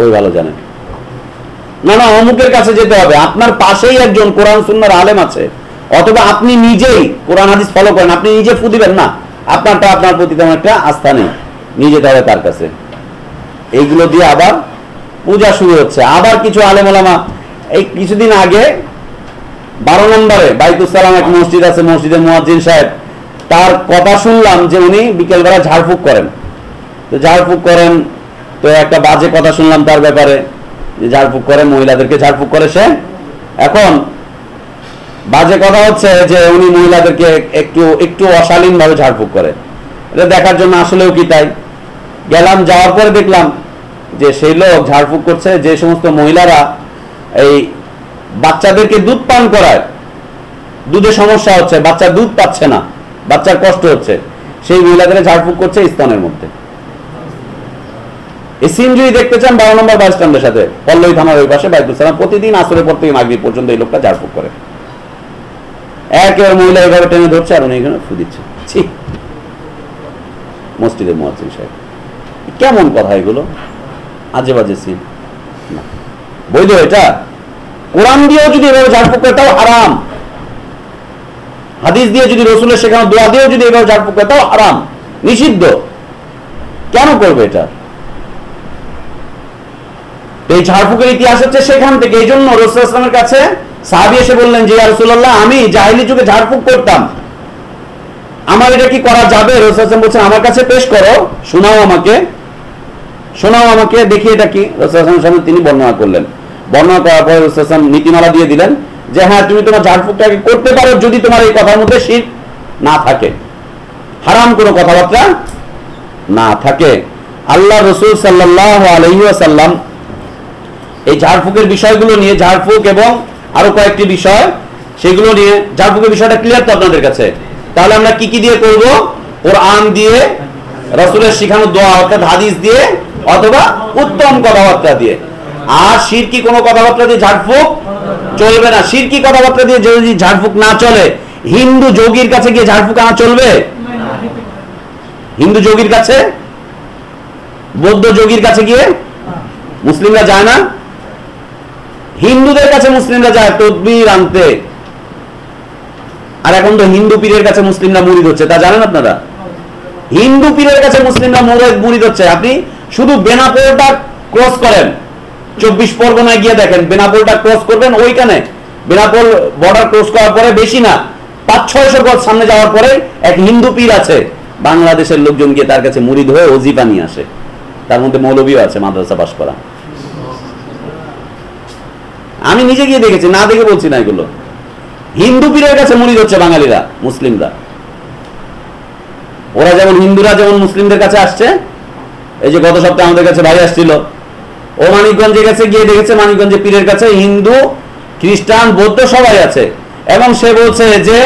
ওই ভালো জানে। না না, অমুকের কাছে যেতে হবে, আপনার পাশেই একজন কোরআন সুন্নার আলেম আছে, অথবা আপনি নিজেই কোরআন হাদিস ফলো করেন, আপনি নিজে ফু দিবেন, না, আপনারটা আপনার প্রতি তেমন একটা আস্থা নেই, নিজে যাবে তার কাছে। এইগুলো দিয়ে আবার পূজা শুরু হচ্ছে। আবার কিছু আলেম ওলামা, এই কিছুদিন আগে বারো নম্বরে বাইতুসালাম এক মসজিদ আছে, মসজিদের মুয়াজ্জিন সাহেব তার কথা শুনলাম যে উনি বিকেলবেলা ঝাড়ফুঁক করেন। তো ঝাড়ফুঁক করেন, তো একটা বাজে কথা শুনলাম তার ব্যাপারে, যে ঝাড়ফুঁক করে, মহিলাদেরকে ঝাড়ফুঁক করে সে। এখন বাজে কথা হচ্ছে যে উনি মহিলাদেরকে একটু একটু অশালীন ভাবে ঝাড়ফুঁক করে। এটা দেখার জন্য আসলেও কি তাই? গেলাম, যাওয়ার পরে দেখলাম যে সেই লোক ঝাড়ফুঁক করছে, যে সমস্ত মহিলারা এই বাচ্চাদেরকে দুধ পান করায়। দুধে সমস্যা হচ্ছে, বাচ্চা দুধ পাচ্ছে না। বাচ্চার কষ্ট হচ্ছে। সেই মহিলাদের ঝাড়ফুঁক করছে স্তনের মধ্যে। এই সিন যদি দেখতে চান, বারো নম্বর বাস স্ট্যান্ডের সাথে, পল্লবী থানার ওই পাশে বাইকুল সালাম, প্রতিদিন আসরের পর থেকে মাগরিব পর্যন্ত এই লোকটা ঝাড়ফুঁক করে। একেবারে মহিলা এইভাবে টেনে ধরছে, আর উনি এখানে ফু দিচ্ছে। ছি। মসজিদের সাহেব। কেমন কথা এগুলো? আজে বাজে সিন। বৈধ এটা? কোরআন দিয়েও যদি এভাবে ঝাড়ফুঁক করে, তাও হারাম হাদিস দিয়ে যদি রসুলের শেখানো দোয়া দিয়েও যদি এভাবে ঝাড়ফুঁক করে তাও হারাম, নিষিদ্ধ। কেন করবে এটা? এই ঝাড়ফুঁকের ইতিহাস হচ্ছে সেখান থেকে। এই জন্য রসুল ইসলামের কাছে সাহাবি এসে বললেন যে রসুল্লাহ আমি জাহিলি যুগে ঝাড়ফুঁক করতাম। আমার এটা কি করা যাবে? রসুল ইসলাম বলছেন, আমার কাছে পেশ করো, শোনাও আমাকে। শোনাও আমাকে, দেখি এটা কি? রসুল ইসলামের সামনে তিনি বর্ণনা করলেন। বর্ণনা করার পরে রসুল ইসলাম নীতিমালা দিয়ে দিলেন যে হ্যাঁ তুমি তোমার ঝাড়ফুঁকটাকে করতে পারো যদি তোমার এই কথার মধ্যে শীত না থাকে। হারাম কোনো কথাবার্তা না থাকে। আল্লাহ রসুল সাল্লাহ আলহিসাল্লাম এই ঝাড়ফুঁকের বিষয়গুলো নিয়ে, ঝাড়ফুঁক এবং আরও কয়েকটি বিষয়, সেগুলো নিয়ে, ঝাড়ফুঁকের বিষয়টা ক্লিয়ার তো আপনাদের কাছে? তাহলে আমরা কি কি দিয়ে করব? কোরআন দিয়ে, রসুলের শিখানো দোয়া, অর্থাৎ হাদিস দিয়ে, অথবা উত্তম কথাবার্তা দিয়ে। আর শির কি কোনো কথাবার্তা দিয়ে ঝাড়ফুঁক? চলবে না। শিরকি কথাবার্তা দিয়ে যদি ঝাড়ফুঁক না চলে, হিন্দু যোগীর কাছে গিয়ে ঝাড়ফুঁক আনা চলবে? হিন্দু যোগীর কাছে? বৌদ্ধ যোগীর কাছে গিয়ে? মুসলিমরা যায় না? হিন্দুদের কাছে মুসলিমরা যায় তদবির আনতে। আর এখন তো হিন্দু পীরের কাছে মুসলিমরা মুড়ি হচ্ছে তা জানেন আপনারা? হিন্দু পীরের কাছে মুসলিমরা মুড়ি হচ্ছে আপনি শুধু বেনাপোলটা ক্রস করেন। চব্বিশ পরগনায় গিয়ে দেখেন, বেনাপোলটা ক্রস করবেন, ওইখানে। বেনাপোল বর্ডার ক্রস করার পরে বেশি না, পাঁচ, ছয়শো গজ সামনে যাওয়ার পরে এক হিন্দু পীর আছে, বাংলাদেশের লোকজন গিয়ে তার কাছে মুড়ি ধরে অজিপা নিয়ে আসে। তার মধ্যে মৌলবীও আছে মাদ্রাসা পাশ করা। আমি নিজে গিয়ে দেখেছি, না দেখে বলছি না এগুলো। হিন্দু পীরের কাছে মুড়ি হচ্ছে বাঙালিরা, মুসলিমরা। ওরা যেমন হিন্দুরা, যেমন মুসলিমদের কাছে আসছে। এই যে গত সপ্তাহে আমাদের কাছে ভাই আসছিল ও মানিকগঞ্জে কাছে গিয়ে দেখেছে মানিকগঞ্জে পীরের কাছে হিন্দু, খ্রিস্টান, বৌদ্ধ সবাই আছে। এবং সে বলছে যে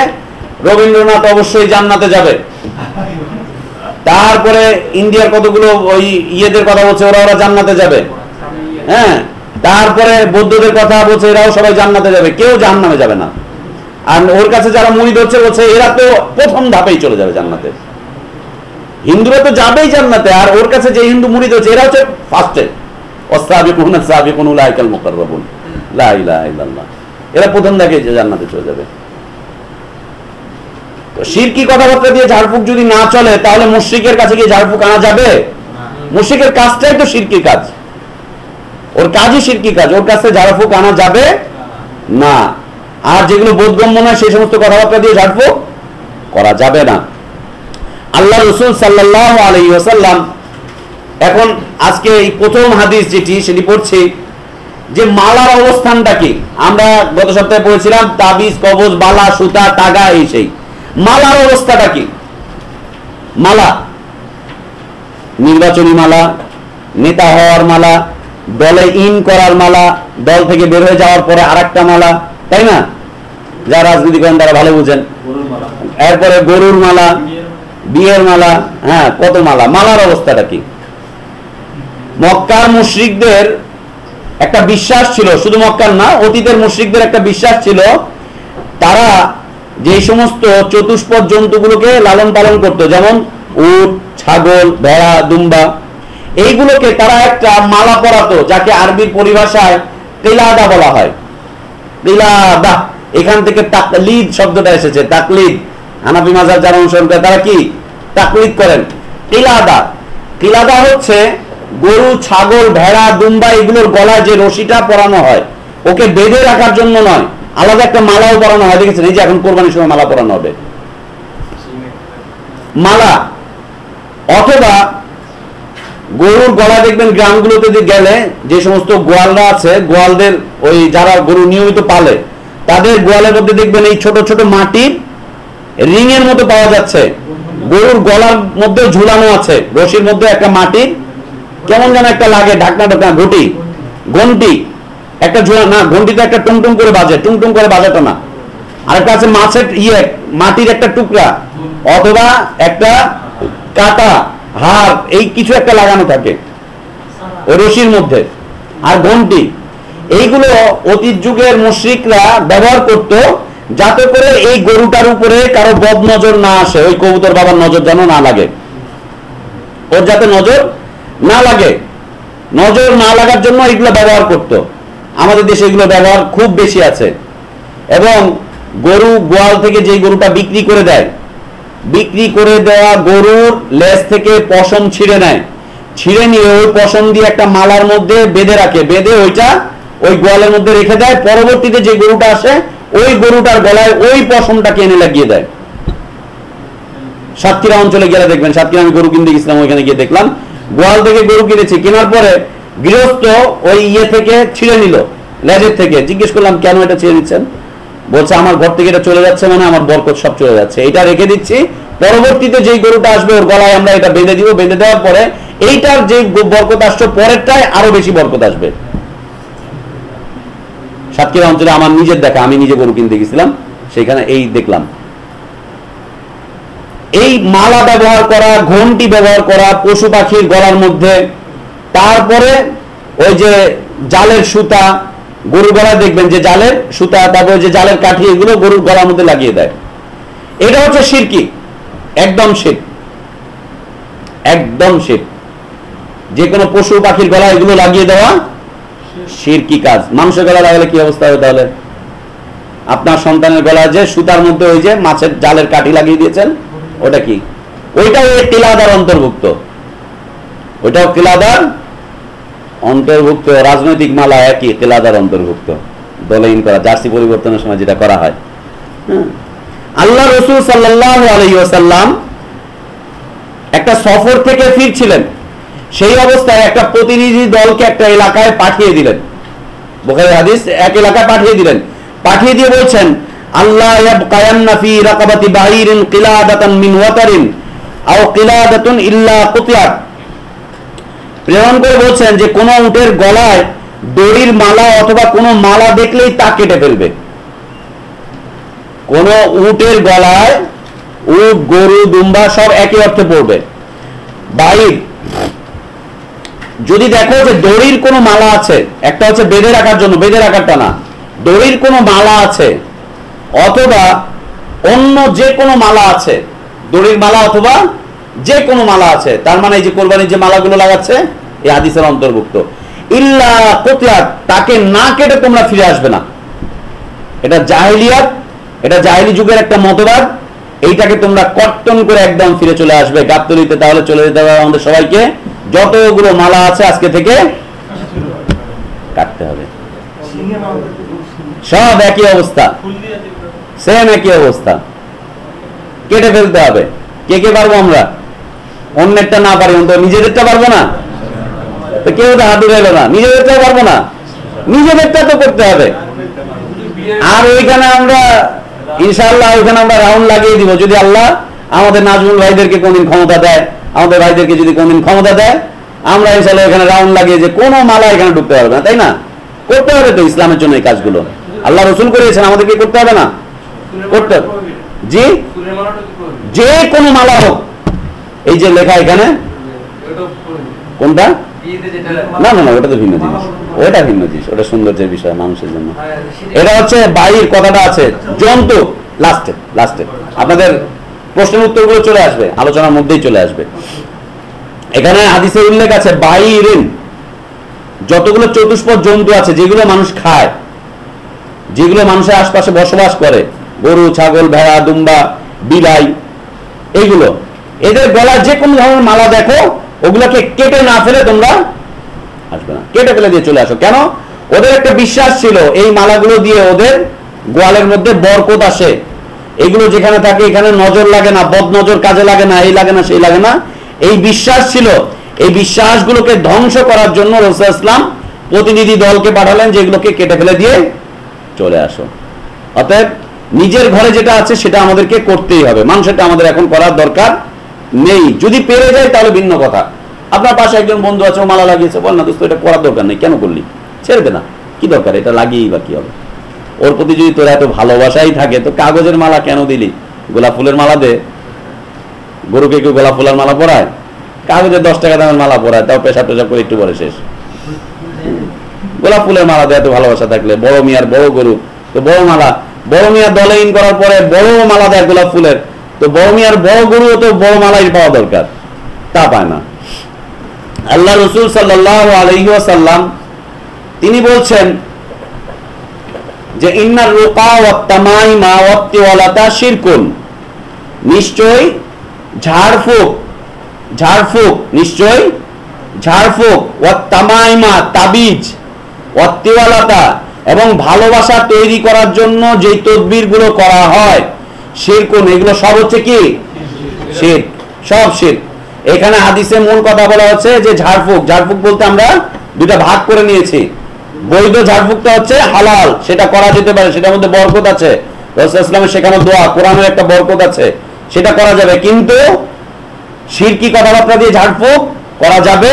রবীন্দ্রনাথ অবশ্যই জান্নাতে যাবে। তারপরে ইন্ডিয়ার কতগুলো ওই ইয়েদের কথা বলছে, ওরা ওরা জান্নাতে যাবে। হ্যাঁ তারপরে বৌদ্ধদের কথা বলছে, এরাও সবাই জান্নাতে যাবে, কেউ জাহান্নামে যাবে না। আর ওর কাছে যারা মুড়ি ধরছে বলছে এরা তো প্রথম ধাপেই চলে যাবে জান্নাতে। হিন্দুরা তো যাবেই জান্নাতে, আর ওর কাছে যে হিন্দু মুড়ি ধরছে এরা হচ্ছে ফার্স্টে অস্তাবিকুন সাবিকুন উলাইকাল মুকাররাবুন। লা ইলাহা ইল্লাল্লাহ। এরা প্রথম জান্নাতে চলে যাবে। তো শিরকি কথাবার্তা দিয়ে ঝাড়ফুঁক যদি না চলে তাহলে মুশ্রিকের কাছে গিয়ে ঝাড়ফুঁক আনা যাবে? মুশ্রিকের কাজটাই তো শিরকি কাজ। ওর কাজই শিরকি কাজ। ওর কাছে ঝাড়ফুঁক আনা যাবে? না। আর যেগুলো বোধগম্য নয় সেই সমস্ত কথাবার্তা দিয়ে ঝাড়ফুঁক করা যাবে না। আল্লাহ রসুল সাল্লাহ ওসাল্লাম এখন আজকে এই প্রথম হাদিস যেটি, সেটি পড়ছি যে মালার অবস্থানটা কি? আমরা গত সপ্তাহে পড়েছিলাম, তাবিজ, কবজ, বালা, সুতা, টাগা, এই সেই। মালার অবস্থাটা কি? মালা। নির্বাচনী মালা, নেতা হওয়ার মালা, দলে ইন করার মালা, দল থেকে বের হয়ে যাওয়ার পরে আর মালা, তাই না? যারা রাজনীতি করেন তারা ভালো বুঝেন। এরপরে গরুর মালা, বিয়ের মালা হ্যাঁ কত মালা? মালার অবস্থাটা কি? মক্কার মুশ্রিকদের একটা বিশ্বাস ছিল, শুধু মক্কার না, অতীতের মুশ্রিকদের একটা বিশ্বাস ছিল, তারা যে সমস্ত চতুষ্পদ জন্তুগুলোকে লালন পালন করত, যেমন উট, ছাগল, ভেড়া, দুম্বা, এইগুলোকে তারা একটা মালা পরাতো, যাকে আরবির পরিভাষায় তেলাদা বলা হয়। তেলাদা এখান থেকে তাকলিদ শব্দটা এসেছে, তাকলিদ। হানাফি মাজার যারা অনুসরণ করে, তারা কি? তাকলিদ করেন। তিলাদা তিলাদা হচ্ছে গরু, ছাগল, ভেড়া, দুম্বা, এগুলোর গলায় যে রশিটা পরানো হয়, ওকে বেঁধে রাখার জন্য নয়, আলাদা একটা মালাও পরানো হয়। দেখেছেন, এই যে এখন কোরবানির সময় মালা পরানো হবে। মালা, অথবা গরুর গলা দেখবেন গ্রামগুলোতে যে গেলে, যে সমস্ত গোয়ালরা আছে, গোয়ালদের ওই যারা গরু নিয়মিত পালে, তাদের গোয়ালের মধ্যে দেখবেন এই ছোট ছোট মাটির রিং এর মতো পাওয়া যাচ্ছে। গরুর গলার মধ্যে ঝুলানো আছে, রশির মধ্যে একটা মাটির কেমন যেন একটা লাগে, ঢাকনা ঢাকনা ঘটি, ঘন্টি। একটা ঝুলা, না, ঘন্টিতে একটা টুংটুং করে বাজে টুংটুং করে বাজাতো না। আর একটা আছে মাছের ইয়ে মাটির একটা টুকরা, অথবা একটা কাটা হার এই কিছু একটা লাগানো থাকে, রশির মধ্যে, আর ঘন্টি। এইগুলো অতীত যুগের মুশ্রিকরা ব্যবহার করত, যাতে করে এই গরুটার উপরে কারও বদ নজর না আসে, ওই কবুতর বাবার নজর যেন না লাগে। ওর যাতে নজর না লাগে। নজর না লাগার জন্য এগুলো ব্যবহার করত। আমাদের দেশে এগুলো ব্যবহার খুব বেশি আছে। এবং গরু গোয়াল থেকে যে গরুটা বিক্রি করে দেয়, বিক্রি করে দেওয়া গরুর লেজ থেকে পশম ছিঁড়ে নেয়। ছিঁড়ে নিয়ে ওই পশম দিয়ে একটা মালার মধ্যে বেঁধে রাখে। বেঁধে ওইটা ওই গোয়ালের মধ্যে রেখে দেয়। পরবর্তীতে যে গরুটা আসে, ওই গরুটার গলায় ওই পশমটাকে এনে লাগিয়ে দেয়। সাতক্ষীরা অঞ্চলে গেলে দেখবেন, সাতক্ষীরা আমি গরু কিনতে গেছিলাম, ওইখানে গিয়ে দেখলাম। গোয়াল থেকে গরু কিনেছি, কেনার পরে গৃহস্থ ওই ইয়ে থেকে ছিঁড়ে নিল, লেজের থেকে। জিজ্ঞেস করলাম, কেন এটা ছিঁড়ে দিচ্ছেন বলছে, আমার ঘর থেকে এটা চলে যাচ্ছে মানে আমার বরকত সব চলে যাচ্ছে। এটা রেখে দিচ্ছি, পরবর্তীতে যেই গরুটা আসবে ওর গলায় আমরা এটা বেঁধে দিব। বেঁধে দেওয়ার পরে এইটার যে বরকত আসছে, পরেরটায় আরও বেশি বরকত আসবে। সাতক্ষীরা অঞ্চলে আমার নিজের দেখা, আমি নিজে গরু কিনতে গেছিলাম, সেখানে এই দেখলাম। এই মালা ব্যবহার করা, ঘন্টি ব্যবহার করা পশু পাখির গলার মধ্যে। তারপরে ওই যে জালের সুতা, গরুর গলা দেখবেন যে জালের সুতা, তারপরে যে জালের কাঠি, এগুলো গরুর গলার মধ্যে লাগিয়ে দেয়। এটা হচ্ছে শিরকি একদম শির একদম শির যে কোনো পশু পাখির গলা এগুলো লাগিয়ে দেওয়া শিরকি কাজ। মানুষের গলা লাগালে কি অবস্থা হবে তাহলে? আপনার সন্তানের গলায় যে সুতার মধ্যে ওই যে মাছের জালের কাঠি লাগিয়ে দিয়েছেন ওটা কি? ওইটাও ওই টিলাদার অন্তর্ভুক্ত। ওইটাও টিলাদার অন্তর্ভুক্ত, রাজনৈতিক মালা একই টিলাদার অন্তর্ভুক্ত। দলহীন করা, জার্সি পরিবর্তনের সময় যেটা করা হয়। হ্যাঁ। আল্লাহ রসুল আলহিসাল্লাম একটা সফর থেকে ফিরছিলেন। সেই অবস্থায় একটা প্রতিনিধি দলকে একটা এলাকায় পাঠিয়ে দিলেন। বোখারি হাদিস, এক এলাকায় পাঠিয়ে দিলেন। পাঠিয়ে দিয়ে বলছেন আল্লাহ ইয়াবকায়ান্না ফি রাকাবাতি কিলাদাতান মিন ওয়াতারিন আও কিলাদাতুন ইল্লা কুতিয়াত। প্রেরণ করে বলছেন যে কোন উটের গলায় দড়ির মালা অথবা কোনো মালা দেখলেই তা কেটে ফেলবে। কোন উটের গলায় উট, গরু, দুম্বা সব একই অর্থে পড়বে। বাইর যদি দেখো যে দড়ির কোনো মালা আছে, একটা হচ্ছে বেঁধে রাখার জন্য, বেঁধে রাখারটা না, দড়ির কোনো মালা আছে অথবা অন্য যে কোনো মালা আছে, দড়ির মালা অথবা যে কোনো মালা আছে, তার মানে এই যে কোরবানির যে মালাগুলো লাগাচ্ছে, এই হাদিসের অন্তর্ভুক্ত। ইল্লা কোতিয়াত, তাকে না কেটে তোমরা ফিরে আসবে না। এটা জাহেলিয়াত, এটা জাহেলি যুগের একটা মতবাদ, এইটাকে তোমরা কর্তন করে একদম ফিরে চলে আসবে। গাবতলিতে তাহলে চলে যেতে হবে আমাদের সবাইকে। যতগুলো মালা আছে আজকে থেকে কাটতে হবে। সব একই অবস্থা। সেম একই অবস্থা? কেটে ফেলতে হবে। কে কে পারব আমরা? অন্যেরটা না পারি, অন্তত নিজেদেরটা পারব না? তো কেউ তো হাত উঠাইলো না নিজেদেরটা পারব না। নিজেদেরটা তো করতে হবে। আর ওইখানে আমরা, ইনশাআল্লাহ ওইখানে আমরা রাউন্ড লাগিয়ে দিব। যদি আল্লাহ আমাদের নাজমুল ভাইদেরকে কোনদিন ক্ষমতা দেয়, আমাদের ভাইদেরকে যদি কোনদিন ক্ষমতা দেয়, আমরা ইনশাআল্লাহ এখানে রাউন্ড লাগিয়ে যে কোনো মালা এখানে ঢুকতে পারবে না, তাই না? করতে হবে তো ইসলামের জন্য এই কাজগুলো। আল্লাহ রসুল করিয়েছেন, আমাদেরকে করতে হবে না? জি? যে মালা হোক। এই যে লেখা এখানে। কোনটা? না না ওটা তো ভিন্ন জিনিস। ওটা ভিন্ন জিনিস। ওটা সৌন্দর্যের বিষয়, মানুষের জন্য। এটা হচ্ছে বাইর কথাটা আছে। জন্তু লাস্টে লাস্টে আপনাদের প্রশ্নের উত্তরগুলো চলে আসবে। আলোচনার মধ্যেই চলে আসবে। এখানে হাদিসের উল্লেখ আছে বাইরিন যতগুলো চতুষ্পদ জন্তু আছে, যেগুলো মানুষ খায়, যেগুলো মানুষের আশপাশে বসবাস করে গরু, ছাগল, ভেড়া, দুম্বা, বিলাই, এইগুলো। এদের গলায় যে কোনো ধরনের মালা দেখো, ওগুলোকে কেটে না ফেলে তোমরা আসবে না। কেটে ফেলে দিয়ে চলে আসো। কেন? ওদের একটা বিশ্বাস ছিল, এই মালাগুলো দিয়ে ওদের গোয়ালের মধ্যে বরকত আসে। এগুলো যেখানে থাকে, এখানে নজর লাগে না বদ নজর কাজে লাগে না, এই লাগে না, সেই লাগে না। এই বিশ্বাস ছিল। এই বিশ্বাসগুলোকে ধ্বংস করার জন্য রসুল ইসলাম প্রতিনিধি দলকে পাঠালেন, যেগুলোকে কেটে ফেলে দিয়ে চলে আসো। অতএব নিজের ঘরে যেটা আছে সেটা আমাদেরকে করতেই হবে। মানুষেরটা আমাদের এখন করার দরকার নেই। যদি পেরে যায় তাহলে ভিন্ন কথা। আপনার পাশে একজন বন্ধু আছে, ও মালা লাগিয়েছে। বল না দোস্ত, এটা করার দরকার নেই। কেন করলি? ছেড়ে না। কি দরকার? এটা লাগিয়েই বা কি হবে? ওর প্রতি যদি তোর এত ভালোবাসাই থাকে, তো কাগজের মালা কেন দিলি? গোলাপ ফুলের মালা দে। গরুকে কেউ গোলাপ ফুলের মালা পরায়? কাগজের দশ টাকা দামের মালা পরায়। তাও পেশা পেশা করে একটু পরে শেষ। গোলাপ ফুলের মালা দেয় এত ভালোবাসা থাকলে। বড় মিয়ার বড় গরু। তো বড় মালা বড় মিয়ার দলে ইন করার পরে বড় মালা দেয় গোলাপ ফুলের। তো বড় মিয়ার বড় গরু তো বড় মালাই পাওয়া দরকার। তা পায় না। আল্লাহ রসুল সাল্লাহ আলহিহাসাল্লাম তিনি বলছেন যে ইন্নার রোকা ওয়াত্তামাই মা ওয়াত্তিওয়ালাতা শিরকুন। নিশ্চয় ঝাড়ফুঁক ঝাড়ফুঁক নিশ্চয় ঝাড়ফুঁক। ওয়াত্তামাইমা তাবিজ। ওয়াত্তিওয়ালাতা এবং ভালোবাসা তৈরি করার জন্য যেই তদবিরগুলো করা হয় শিরকুন এগুলো সব হচ্ছে কি? শির সব শির এখানে হাদিসে মূল কথা বলা হচ্ছে যে ঝাড়ফুঁক ঝাড়ফুঁক বলতে আমরা দুটা ভাগ করে নিয়েছি। বৈধ ঝাড়ফুঁকটা হচ্ছে হালাল, সেটা করা যেতে পারে, সেটার মধ্যে বরকত আছে। ইসলামের শেখানো দোয়া, কোরআনের একটা বরকত আছে, সেটা করা যাবে। কিন্তু শিরকি কথাবার্তা দিয়ে ঝাড়ফুঁক করা যাবে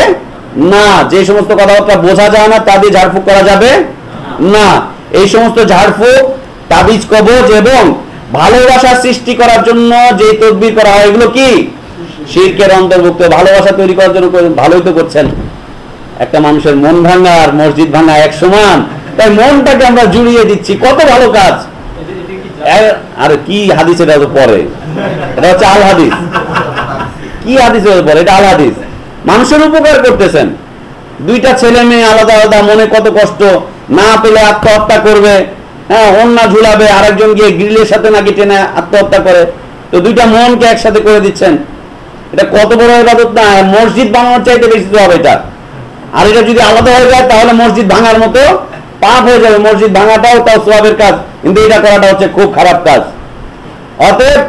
না। যে সমস্ত কথাবার্তা বোঝা যায় না, তা দিয়ে ঝাড়ফুঁক করা যাবে না, এই সমস্ত ঝাড়ফুঁক তাবিজ, কবজ এবং ভালোবাসা সৃষ্টি করার জন্য যে তদবির করা হয়, এগুলো কি? শিরকের অন্তর্ভুক্ত, ভালোবাসা তৈরি করার জন্য ভালোই তো করছেন। একটা মানুষের মন ভাঙা আর মসজিদ ভাঙা এক সমান। তাই মনটাকে আমরা জুড়িয়ে দিচ্ছি। কত ভালো কাজ। আর কি হাদিস এটা তো পরে। এটা হচ্ছে আল হাদিস। কি হাদিস হতে পরে এটা আল হাদিস। মানুষের উপকার করতেছেন। দুইটা ছেলে মেয়ে আলাদা আলাদা, মনে কত কষ্ট। না পেলে আত্মহত্যা করবে। হ্যাঁ অন্য ঝুলাবে, আরেকজন গিয়ে গ্রিলের সাথে নাকি টেনে আত্মহত্যা করে। তো দুইটা মনকে একসাথে করে দিচ্ছেন। এটা কত বড় ইবাদত না মসজিদ বানানোর চাইতে বেশি তো হবে এটা। আর এটা যদি আলাদা হয়ে যায়, তাহলে মসজিদ ভাঙার মতো পাপ হয়ে যাবে। মসজিদ ভাঙাটাও তাও সোয়াবের কাজ, কিন্তু এটা করাটা হচ্ছে খুব খারাপ কাজ। অতএব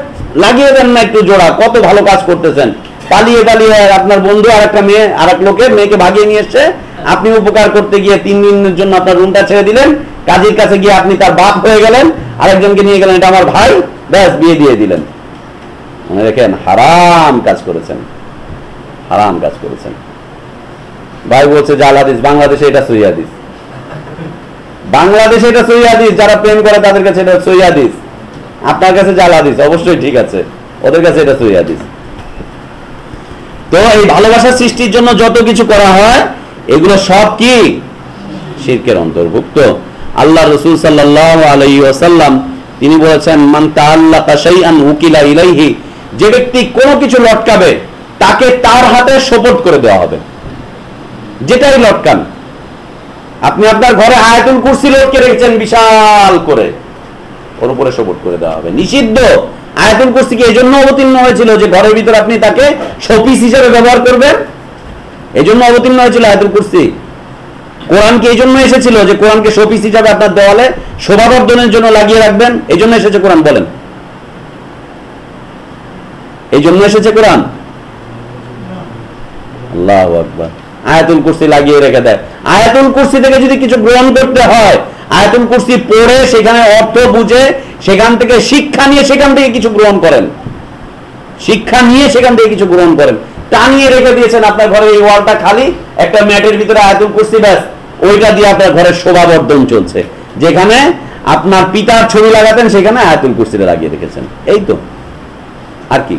লাগিয়ে দেন না একটু জোড়া, কত ভালো কাজ করতেছেন। পালিয়ে পালিয়ে আপনার বন্ধু আর একটা মেয়ে আর এক লোকের মেয়েকে ভাগিয়ে নিয়ে এসছে। আপনি উপকার করতে গিয়ে তিন দিনের জন্য আপনার রুমটা ছেড়ে দিলেন। কাজীর কাছে গিয়ে আপনি তার বাপ হয়ে গেলেন। আরেকজনকে নিয়ে গেলেন, এটা আমার ভাই। ব্যাস, বিয়ে দিয়ে দিলেন। মনে রেখেন, হারাম কাজ করেছেন। হারাম কাজ করেছেন। ভাই বলছে, জাল হাদিস, বাংলাদেশে এটা সহি হাদিস। বাংলাদেশে এটা সহি হাদিস, যারা প্রেম করে তাদের কাছে এটা হাদিস। আপনার কাছে জাল হাদিস, অবশ্যই ঠিক আছে। ওদের কাছে এটা হাদিস। তো এই ভালোবাসা সৃষ্টির জন্য যত কিছু করা হয়, এগুলো সব কি? শিরকের অন্তর্ভুক্ত। আল্লাহ রসুল সাল্লাহ আলাই ওয়াসাল্লাম, তিনি বলেছেন, মান তাআল্লাকা শাইআন উকিলা ইলাইহি যে ব্যক্তি কোনো কিছু লটকাবে, তাকে তার হাতে সোপর্ট করে দেওয়া হবে। যেটাই লটকান। আপনি আপনার ঘরে আয়াতুল কুরসি লটকে রেখেছেন বিশাল করে। ওর উপরে সোপর্ট করে দেওয়া হবে। নিষিদ্ধ। আয়াতুল কুরসি কি এই জন্য অবতীর্ণ হয়েছিল যে ঘরের ভিতরে আপনি তাকে শোপিস হিসেবে ব্যবহার করবেন? এই জন্য অবতীর্ণ হয়েছিল আয়াতুল কুরসি। কোরআন কি এই জন্য এসেছিল যে কোরআনকে শোপিস হিসাবে আপনার দেওয়ালে শোভাবর্ধনের জন্য লাগিয়ে রাখবেন? এই জন্য এসেছে কোরআন, বলেন। এই জন্য এসেছে কোরআন? আল্লাহ আকবার। আয়াতুল কুরসি লাগিয়ে রেখে দেয়। আয়াতুল কুরসি থেকে যদি কিছু গ্রহণ করতে হয় আয়াতুল কুরসি পড়ে সেখানে অর্থ বুঝে, সেখান থেকে শিক্ষা নিয়ে সেখান থেকে কিছু গ্রহণ করেন। শিক্ষা নিয়ে সেখান থেকে কিছু গ্রহণ করেন। টানিয়ে রেখে দিয়েছেন আপনার ঘরে এই ওয়ালটা খালি, একটা ম্যাটের ভিতরে আয়াতুল কুরসি ব্যাস, ওইটা দিয়ে আপনার ঘরের শোভাবর্ধন চলছে। যেখানে আপনার পিতার ছবি লাগাতেন, সেখানে আয়াতুল কুরসিটা লাগিয়ে রেখেছেন। এই তো। আর কি?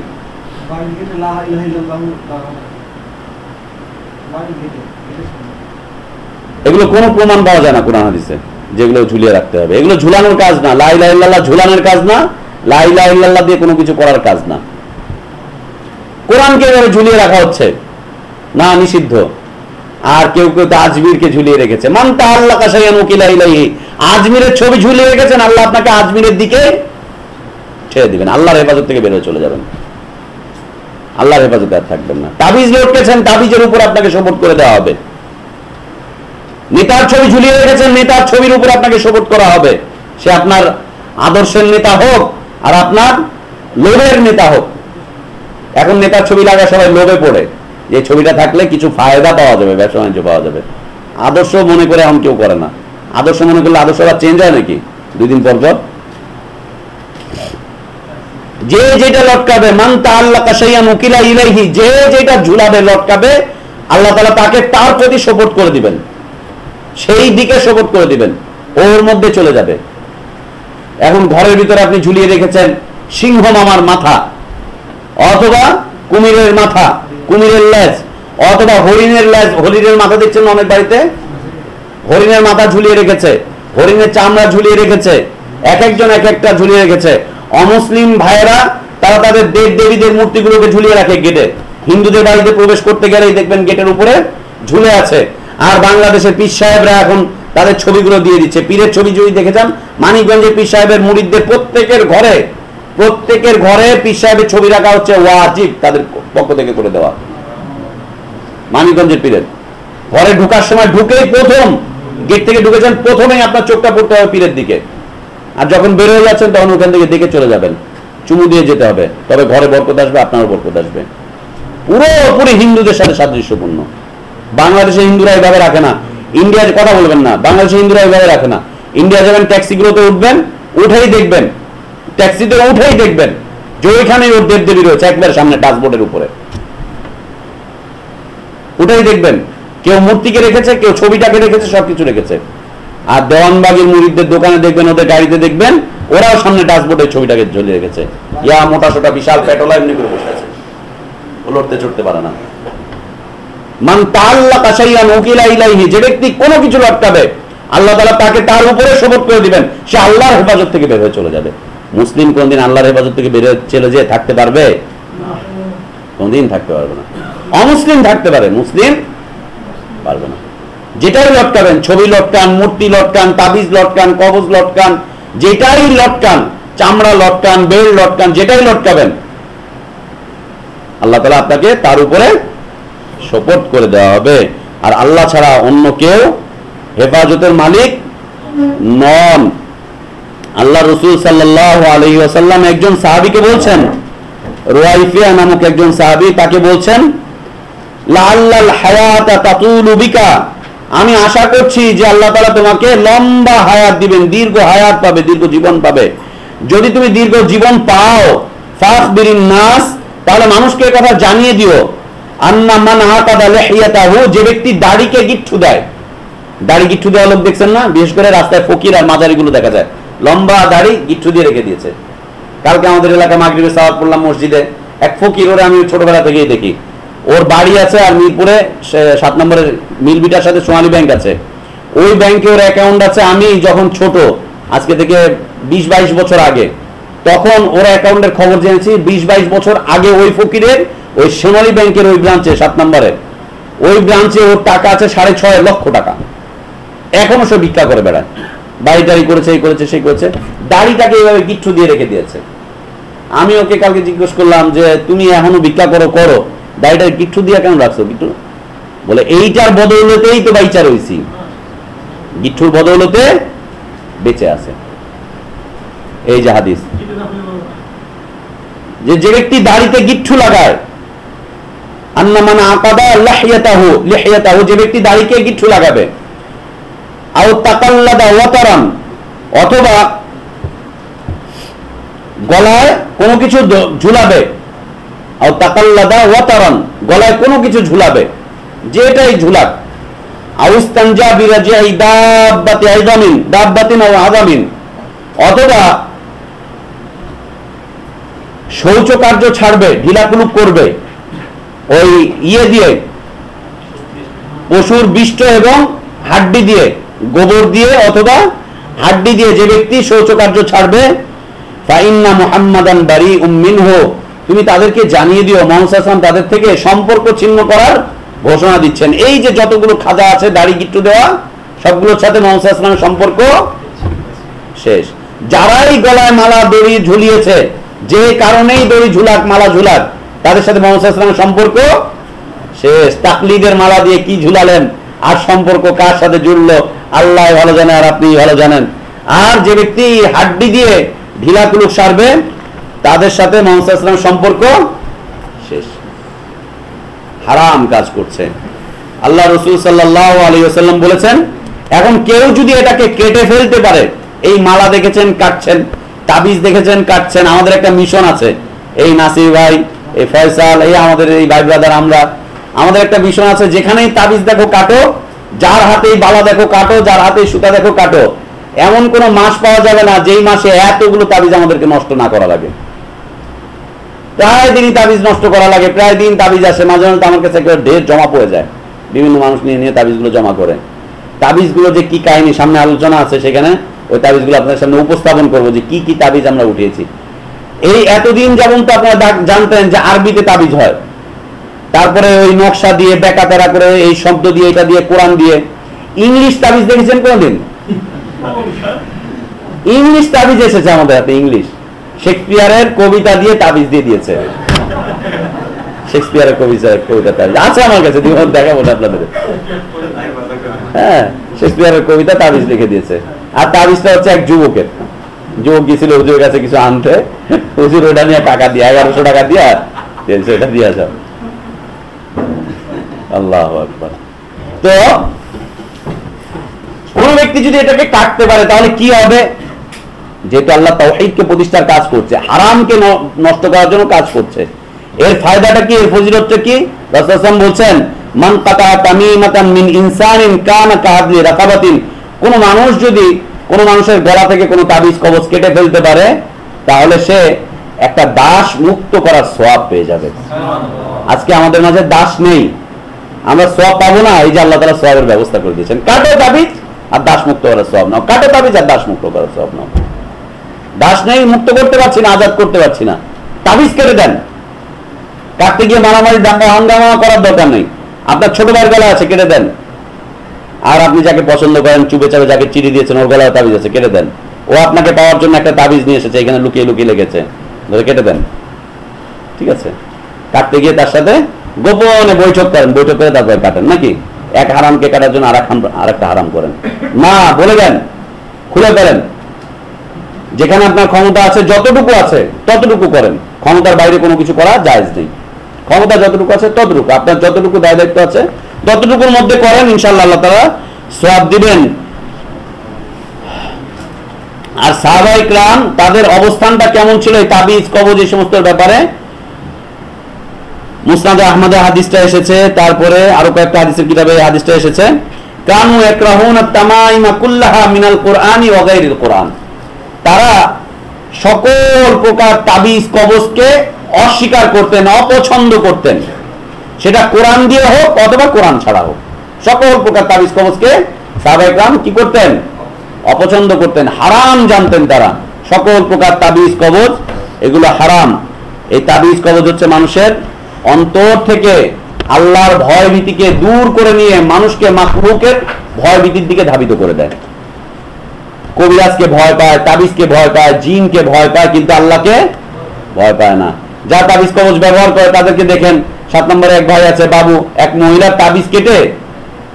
এগুলো কোনো প্রমাণ পাওয়া যায় না কোরআন হাদিসে। যেগুলো ঝুলিয়ে রাখতে হবে। এগুলো ঝুলানোর কাজ না। লাই লাইল্লাহ ঝুলানোর কাজ না। লাই লাইল্লাহ দিয়ে কোনো কিছু করার কাজ না। কোরআনকে এবারে ঝুলিয়ে রাখা হচ্ছে। না, নিষিদ্ধ। আর কেউ কেউ তো আজমিরকে ঝুলিয়ে রেখেছে। মানতা আল্লাহ কাশাইয়ান উকিলা আজমিরের ছবি ঝুলিয়ে রেখেছেন, আল্লাহ আপনাকে আজমিরের দিকে ছেড়ে দিবেন। আল্লাহর হেফাজত থেকে বেরোয় চলে যাবেন। আল্লাহর হেফাজতে আর থাকবেন না। তাবিজ লটকেছেন, তাবিজের উপর আপনাকে সপোর্ট করে দেওয়া হবে। নেতার ছবি ঝুলিয়ে রেখেছেন, নেতার ছবির উপরে আপনাকে শপথ করা হবে। সে আপনার আদর্শের নেতা হোক আর আপনার লোভের নেতা হোক। এখন নেতার ছবি লাগা সবাই লোভে পড়ে। যে ছবিটা থাকলে কিছু ফায়দা পাওয়া যাবে, ব্যবসা বাণিজ্য পাওয়া যাবে। আদর্শ মনে করে এখন কেউ করে না। আদর্শ মনে করলে আদর্শ আবার চেঞ্জ হয় নাকি? দুই দিন পর পর। যে যেটা লটকাবে, মান তা আল্লাহ কাশাইয়ান উকিলা ইলাইহি, যে যেটা ঝুলাবে, লটকাবে, আল্লাহ তাআলা তাকে তার প্রতি সপোর্ট করে দিবেন। সেই দিকে সপোর্ট করে দিবেন, ওর মধ্যে চলে যাবে। এখন ঘরের ভিতরে আপনি ঝুলিয়ে রেখেছেন সিংহ মামার মাথা, অথবা কুমিরের মাথা, কুমিরের লেজ, অথবা হরিণের লেজ, হরিণের মাথা দেখছেন অনেক বাড়িতে? হরিণের মাথা ঝুলিয়ে রেখেছে, হরিণের চামড়া ঝুলিয়ে রেখেছে, এক একজন এক একটা ঝুলিয়ে রেখেছে। অমুসলিম ভাইয়েরা, তারা তাদের দেব দেবীদের মূর্তিগুলোকে ঝুলিয়ে রাখে গেটে। হিন্দুদের বাড়িতে প্রবেশ করতে গেলেই দেখবেন গেটের উপরে ঝুলে আছে। আর বাংলাদেশের পীর সাহেবরা এখন তাদের ছবিগুলো দিয়ে দিচ্ছে। পীরের ছবি যদি দেখে যান, মানিকগঞ্জের পীর সাহেবের মুরিদদের প্রত্যেকের ঘরে প্রত্যেকের ঘরে পীর সাহেবের ছবি রাখা হচ্ছে ওয়াজিব তাদের পক্ষ থেকে করে দেওয়া। মানিকগঞ্জের পীরের। ঘরে ঢুকার সময় ঢুকেই প্রথম, গেট থেকে ঢুকেছেন, প্রথমেই আপনার চোখটা পড়তে হবে পীরের দিকে। আর যখন বের হয়ে যাচ্ছেন, তখন ওখান থেকে দেখে চলে যাবেন। চুমু দিয়ে যেতে হবে। তবে ঘরে বরকত আসবে, আপনারও বরকত আসবে। পুরোপুরি হিন্দুদের সাথে সাদৃশ্যপূর্ণ। বাংলাদেশে হিন্দুরা এভাবে রাখে না। ইন্ডিয়ার কথা বলবেন না, বাংলাদেশে হিন্দুরা এভাবে রাখে না। ইন্ডিয়া যাবেন ট্যাক্সিগুলোতে উঠবেন, উঠেই দেখবেন, ট্যাক্সিতে উঠেই দেখবেন যে ওইখানে ওর দেবদেবী রয়েছে, একবার সামনে ডাসবোর্ডের উপরে। উঠেই দেখবেন, কেউ মূর্তিকে রেখেছে, কেউ ছবিটাকে রেখেছে, সবকিছু রেখেছে। আর দেওয়ানবাগের মুরিদদের দোকানে দেখবেন, ওদের গাড়িতে দেখবেন, ওরাও সামনে ডাসবোর্ডে ছবিটাকে ঝুলিয়ে রেখেছে। ইয়া মোটা সোটা বিশাল পেটোলা এমনি করে বসে আছে। ও চড়তে পারে না। মান তাল্লা কাশাইয়ান উকিলা ইলাইহি, যে ব্যক্তি কোনো কিছু লটকাবে, আল্লাহ তাআলা তাকে তার উপরে শপথ করে দিবেন, সে আল্লাহর হেফাজত থেকে বের হয়ে চলে যাবে। মুসলিম কোনদিন আল্লাহর হেফাজত থেকে বের চলে যেয়ে থাকতে পারবে? কোনদিন থাকতে পারবে না। অমুসলিম থাকতে পারে, মুসলিম পারবে না। যেটাই লটকাবেন, ছবি লটকান, মূর্তি লটকান, তাবিজ লটকান, কবজ লটকান, যেটাই লটকান, চামড়া লটকান, বেল লটকান, যেটাই লটকাবেন, আল্লাহ তালা আপনাকে তার উপরে সপোর্ট করে দেওয়া হবে। আর আল্লাহ ছাড়া অন্য কেউ হেফাজতের মালিক নন। আল্লাহ রসুল সাল্লাহ আলহি আসাল্লাম একজন সাহাবিকে বলছেন, রোয়াইফিয়া নামক একজন সাহাবি তাকে বলছেন লাল্লাল হায়াতা তাতুলু আমি আশা করছি যে আল্লাহ তাআলা তোমাকে লম্বা হায়াত দিবেন, দীর্ঘ হায়াত পাবে, দীর্ঘ জীবন পাবে। যদি তুমি দীর্ঘ জীবন পাও, ফাখবিরিন নাস, তাহলে মানুষকে কথা জানিয়ে দিও। যে ব্যক্তি দাড়িকে দেয়। দাড়ি দেওয়া লোক দেখছেন না? বিশেষ করে রাস্তায় ফকির আর দেখা যায়। লম্বা দাড়ি দিয়ে রেখে দিয়েছে। কালকে আমাদের মাগরিবে সাওয়াত পড়লাম মসজিদে। এক ফকির, ওরে আমি ছোটবেলা থেকেই দেখি। ওর বাড়ি আছে আর মিরপুরে সাত নম্বরের মিলবিটার সাথে সোনালী ব্যাংক আছে। ওই ব্যাংকে ওর অ্যাকাউন্ট আছে আমি যখন ছোট, আজকে থেকে বিশ বাইশ বছর আগে। তখন ওর অ্যাকাউন্টের খবর জেনেছি, বিশ বাইশ বছর আগে ওই ফকিরের ওই সোনালী ব্যাংকের ওই ব্রাঞ্চে সাত নম্বরে, ওই ব্রাঞ্চে ওর টাকা আছে সাড়ে ছয় লক্ষ টাকা। এখনও সে ভিক্ষা করে বেড়ায়। বাড়ি টাড়ি করেছে, এই করেছে, সেই করেছে। দাড়িটাকে এইভাবে গিট্টু দিয়ে রেখে দিয়েছে। আমি ওকে কালকে জিজ্ঞেস করলাম যে, তুমি এখনও ভিক্ষা করো করো? দাড়িটা গিট্টু দিয়ে কেন রাখছো? গিট্টু? বলে, এইটার বদৌলতেই তো বাইচা রয়েছি গিট্টুর বদৌলতে বেঁচে আছে। এই যে হাদিস। যে যে ব্যক্তি দাড়িতে গিট্টু লাগায় আন্না মানে আকাদা লাহিয়াতাহু, লিহিয়াতাহু যে ব্যক্তি দাড়িকে লাগাবে তাকাল্লাদা ওয়াতারান, অথবা গলায় কোনো কিছু ঝুলাবে, আও তাকাল্লাদা ওয়াতারান, গলায় কোনো কিছু ঝুলাবে, যেটাই ঝুলাক আউস্তানজা বিরাজিয়াই দাব্বাতি আইদামিন, দাব্বাতিন আদামিন অথবা শৌচ কার্য ছাড়বে ঢিলাকুলুক করবে ওই ইয়ে দিয়ে, পশুর বিষ্ট এবং হাড্ডি দিয়ে, গোবর দিয়ে অথবা হাড্ডি দিয়ে যে ব্যক্তি শৌচ কার্য ছাড়বে, ফাইন্না মুহাম্মাদান বারি উম্মিন হো তুমি তাদেরকে জানিয়ে দিও তাদের থেকে সম্পর্ক ছিন্ন করার ঘোষণা দিচ্ছেন। এই যে যতগুলো খাজা আছে, দাড়ি, গিট্টু দেওয়া, সবগুলোর সাথে মোহাম্মদ সম্পর্ক শেষ। যারাই গলায় মালা, দড়ি ঝুলিয়েছে, যে কারণেই দড়ি ঝুলাক, মালা ঝুলাক তাদের সাথে মোহাম্মদ সম্পর্ক শেষ। তাকলিদের মালা দিয়ে কি ঝুলালেন? আর সম্পর্ক কার সাথে জুড়লো? আল্লাহ ভালো জানে আর আপনি ভালো জানেন। আর যে ব্যক্তি হাড্ডি দিয়ে ঢিলা কুলুক সারবে, তাদের সাথে মোহাম্মদ সম্পর্ক শেষ। হারাম কাজ করছে। আল্লাহ রসুল সাল্লাহ আলী আসাল্লাম বলেছেন, এখন কেউ যদি এটাকে কেটে ফেলতে পারে, এই মালা দেখেছেন, কাটছেন, তাবিজ দেখেছেন, কাটছেন, আমাদের একটা মিশন আছে। এই নাসির ভাই এই ফয়সাল, এই আমাদের এই ভাই ব্রাদার আমরা। আমাদের একটা মিশন আছে, যেখানেই তাবিজ দেখো কাটো, যার হাতেই বালা দেখো কাটো, যার হাতেই সুতা দেখো কাটো। এমন কোন মাস পাওয়া যাবে না, যেই মাসে এতগুলো তাবিজ আমাদেরকে নষ্ট না করা লাগে। প্রায় দিনই তাবিজ নষ্ট করা লাগে, প্রায় দিন তাবিজ আসে, মাঝে মাঝে আমার কাছে একটা ঢের জমা পড়ে যায়। বিভিন্ন মানুষ নিয়ে নিয়ে তাবিজগুলো জমা করে। তাবিজগুলো যে কি কাহিনী, সামনে আলোচনা আছে সেখানে, ওই তাবিজগুলো আপনার সামনে উপস্থাপন করব যে কি কি তাবিজ আমরা উঠিয়েছি। এই এতদিন যেমন তো আপনারা জানতেন যে আরবিতে তাবিজ হয়, তারপরে ওই নকশা দিয়ে বেকা তেরা করে এই শব্দ দিয়ে, এটা দিয়ে, কোরআন দিয়ে, ইংলিশ তাবিজ দেখেছেন কোনদিন? ইংলিশ তাবিজ এসেছে আমাদের হাতে, ইংলিশ। শেক্সপিয়ারের কবিতা দিয়ে তাবিজ দিয়ে দিয়েছে। শেক্সপিয়ারের কবিতা কবিতা তাবিজ। আছে আমার কাছে দেখাবো আপনাদের। হ্যাঁ শেক্সপিয়ারের কবিতা তাবিজ লিখে দিয়েছে। আর তাবিজটা হচ্ছে এক যুবকের। যুবক গেছিল হুজুরের কাছে কিছু আনতে। হুজুর ওটা নিয়ে টাকা দিয়ে, এগারোশো টাকা দিয়ে দিয়ে আসা আল্লাহ তো, কোন ব্যক্তি যদি এটাকে কাটতে পারে, তাহলে কি হবে? যেহেতু আল্লাহ প্রতিষ্ঠার কাজ করছে, হারামকে নষ্ট করার জন্য কাজ করছে। এর ফায়দাটা কি, এর ফজিলতটা কি? বলছেন, মান কাতা তামিমাতান মিন ইনসানিন কানা কাহাদলি রাকাবাতিন। কোন মানুষ যদি কোন মানুষের গলা থেকে কোনো তাবিজ, কবজ কেটে ফেলতে পারে, তাহলে সে একটা দাস মুক্ত করার সওয়াব পেয়ে যাবে। আজকে আমাদের মাঝে দাস নেই। আমরা সব পাবো না, এই যে আল্লাহ তালা সবের ব্যবস্থা করে দিয়েছেন। কাটো তাবিজ আর দাস মুক্ত করার সব নাও। কাটো তাবিজ আর দাস মুক্ত করার সব নাও। দাস নেই, মুক্ত করতে পারছি না, আজাদ করতে পারছি না। তাবিজ কেটে দেন। কাটতে গিয়ে মারামারি, দাঙ্গা, হাঙ্গামা করার দরকার নেই। আপনার ছোট ভাইয়ের গলা আছে, কেটে দেন। আর আপনি যাকে পছন্দ করেন, চুপে চাপে যাকে চিড়ি দিয়েছেন, ওর গলায় তাবিজ আছে, কেটে দেন। ও আপনাকে পাওয়ার জন্য একটা তাবিজ নিয়ে এসেছে, এখানে লুকিয়ে লুকিয়ে লেগেছে। ধরে কেটে দেন। ঠিক আছে? কাটতে গিয়ে তার সাথে গোপনে বৈঠক করেন, বৈঠক করে তারপরে কাটেন, নাকি? এক হারামকে কাটার জন্য আর আর একটা হারাম করেন। না বলে দেন, খুলে ফেলেন। যেখানে আপনার ক্ষমতা আছে, যতটুকু আছে, ততটুকু করেন। ক্ষমতার বাইরে কোনো কিছু করা জায়েজ নেই। ক্ষমতা যতটুকু আছে, ততটুকু। আপনার যতটুকু দায় দায়িত্ব আছে ততটুকুর মধ্যে করেন ইনশাল্লাহ আল্লাহ তারা সব দিবেন। আর সাহাবাহিক রাম তাদের অবস্থানটা কেমন ছিল এই তাবিজ, কবজ, এই সমস্ত ব্যাপারে? হাদিসটা এসেছে, তারপরে আরও কয়েকটা হাদিসের কিতাবে হাদিসটা এসেছে। কানু একরাহুন তামাইমা কুল্লাহা মিনাল কোরআনি কোরআন। তারা সকল প্রকার তাবিজ, কবজকে অস্বীকার করতেন, অপছন্দ করতেন। সেটা কোরআন দিয়ে হোক অথবা কোরআন ছাড়া হোক। সকল প্রকার তাবিজ কবজকে সাহাবাহাম কি করতেন? অপছন্দ করতেন, হারাম জানতেন তারা। সকল প্রকার তাবিজ কবজ, এগুলো হারাম। এই তাবিজ কবজ হচ্ছে মানুষের অন্তর থেকে আল্লাহর ভয় ভীতিকে দূর করে নিয়ে মানুষকে মাকলুকের ভয় ভীতির দিকে ধাবিত করে দেয়। কবিরাজকে ভয় পায়, তাবিজকে ভয় পায়, জিনকে ভয় পায়, কিন্তু আল্লাহকে ভয় পায় না। যা তাবিজ কবজ ব্যবহার করে তাদেরকে দেখেন, সাত নম্বরে এক ভাই আছে, বাবু, এক মহিলার তাবিজ কেটে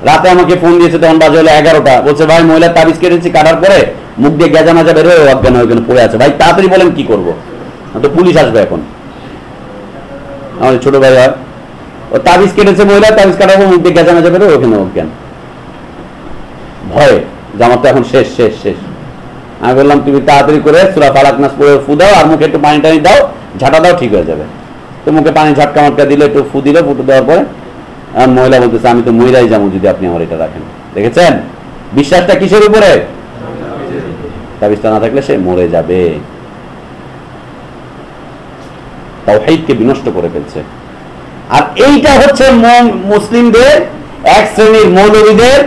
রাতে আমাকে ফোন দিয়েছে, তখন বাজে হলো এগারোটা। বলছে, ভাই মহিলার তাবিজ কেটেছি, কাটার পরে মুখ দিয়ে গেজা মাজা বেরো অজ্ঞান হয়ে ওখানে পড়ে আছে। ভাই, তাড়াতাড়ি বলেন কি করব। তো পুলিশ আসবে এখন। আমাদের ছোট ভাই হয়। ও তাবিজ কেটেছে মহিলা, তাবিজ কাটাবো মুখ দিয়ে গেজা মাজা বেরো ওখানে অজ্ঞান। ভয়ে আমার তো এখন শেষ শেষ শেষ। আমি বললাম, তুমি তাড়াতাড়ি করে সুরা ফালাক পরে ফু দাও আর মুখে একটু পানি টানি দাও ঝাঁটা দাও ঠিক হয়ে যাবে। তো মুখে পানি ঝাটকা মাটকা দিলে একটু ফু দিলে ফুটে দেওয়ার পরে মহিলা বলতেছে, আমি তো মহিলাই যাব যদি আপনি আমার এটা রাখেন। দেখেছেন? বিশ্বাসটা কিসের উপরে? তাবিজটা না থাকলে সে মরে যাবে। তাওহীদকে বিনষ্ট করে ফেলছে। আর এইটা হচ্ছে মুসলিমদের, এক শ্রেণির মৌলবীদের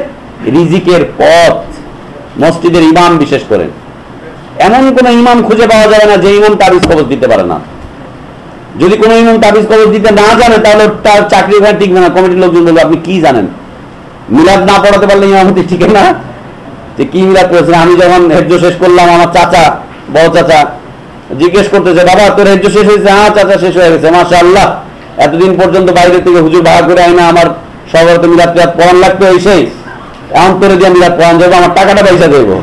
রিজিকের পথ। মসজিদের ইমাম বিশেষ করে। এমন কোন ইমাম খুঁজে পাওয়া যাবে না যে ইমাম তাবিজ কবজ দিতে পারে না। যদি কোনো ইমাম তাবিজ কবজ দিতে না জানে, তাহলে তার চাকরি ওখানে টিকবে না কমিটির লোকজন বলবে, আপনি কি জানেন? মিলাদ না পড়াতে পারলে ইমামতি ঠিক না? যে কি মিলাদ করেছেন আমি যখন হেজ্য শেষ করলাম, আমার চাচা, বড় চাচা, জিজ্ঞেস করতেছে, বাবা, তোর হেজ্য শেষ হয়েছে? হ্যাঁ চাচা, শেষ হয়ে গেছে মাসা আল্লাহ এতদিন পর্যন্ত বাইরে থেকে হুজুর ভাড়া করে আইনা আমার সবার তো মিলাদ পড়ান লাগতো, এই সেই। অন্তরে দিয়ে মিলাদ পড়ান যাব, আমার টাকাটা পয়সা দেবো।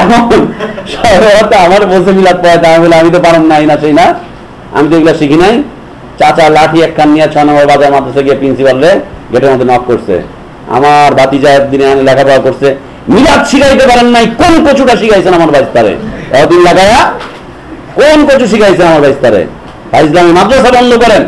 এখন আমার মিলাদ বলে, আমি তো পারম নাই না, সেই না। আমি তো শিখি নাই। চাচা লাঠি এক নিয়ে ছ নম্বর বাজার মাদ্রাসা গিয়ে প্রিন্সিপাল গেটের মধ্যে নক করছে। আমার একদিনে লেখাপড়া করছে। মিলাদ শিখাইতে পারেন নাই, কোন কচুটা শিখাইছেন আমার বাইস্তারে? এতদিন কোন কচু শিখাইছেন আমার বাইস্তারে? মাদ্রাসা বন্ধ করেন।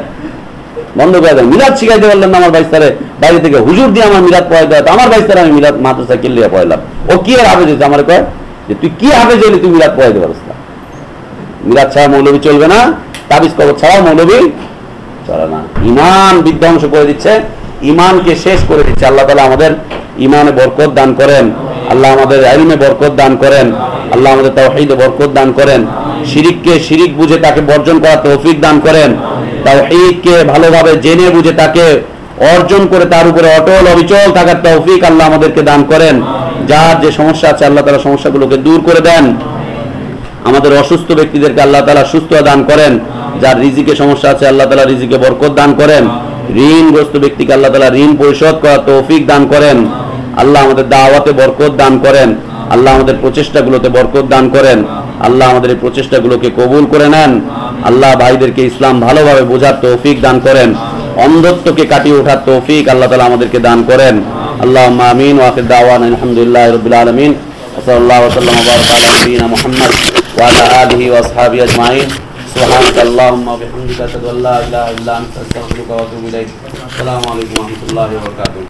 বন্ধ করে দেন। মিলাদ শিখাইতে পারলেন না আমার বাইস্তারে। বাইরে থেকে হুজুর দিয়ে আমার মিলাদ পড়াইতে হয় আমার বাইস্তারে আমি মিলাদ মাদ্রাসা কিনলে পড়াইলাম। ও কি হাফেজ আমার কয়? যে তুই কি হাফেজ হইলে তুই মিলাদ পড়াইতে পারিস না। মিলাদ ছাড়া মৌলবী চলবে না, তাবিজ কবর ছাড়াও মৌলবী চলে না। ইমান বিধ্বংস করে দিচ্ছে ইমানকে শেষ করে দিচ্ছে। আল্লাহ তালা আমাদের ইমানে বরকত দান করেন, আল্লাহ আমাদের আইমে বরকত দান করেন, আল্লাহ আমাদের তাওহীদে বরকত দান করেন। শিরিককে শিরিক বুঝে তাকে বর্জন করার তৌফিক দান করেন। তাওহীদকে ভালোভাবে জেনে বুঝে তাকে অর্জন করে তার উপরে অটল অবিচল থাকার তৌফিক আল্লাহ আমাদেরকে দান করেন। যার যে সমস্যা আছে, আল্লাহ তালা সমস্যাগুলোকে দূর করে দেন। আমাদের অসুস্থ ব্যক্তিদেরকে আল্লাহ তালা সুস্থ দান করেন। যার রিজিকে সমস্যা আছে, আল্লাহ তালা রিজিকে বরকত দান করেন। ঋণগ্রস্ত ব্যক্তিকে আল্লাহ তালা ঋণ পরিশোধ করা তৌফিক দান করেন। আল্লাহ আমাদের দাওয়াতে বরকত দান করেন। আল্লাহ আমাদের প্রচেষ্টাগুলোতে বরকত দান করেন। আল্লাহ আমাদের এই প্রচেষ্টাগুলোকে কবুল করে নেন। আল্লাহ ভাইদেরকে ইসলাম ভালোভাবে বোঝার তৌফিক দান করেন। অন্ধত্বকে কাটিয়ে ওঠার তৌফিক আল্লাহ তালা আমাদেরকে দান করেন। اللهم آمين وآخر دعوانا الحمد لله رب العالمين وصلى الله وسلم وبارك على نبينا محمد وعلى آله وأصحابه أجمعين. سبحانك اللهم وبحمدك أشهد أن لا إله إلا أنت أستغفرك وأتوب إليك. السلام عليكم ورحمة الله وبركاته.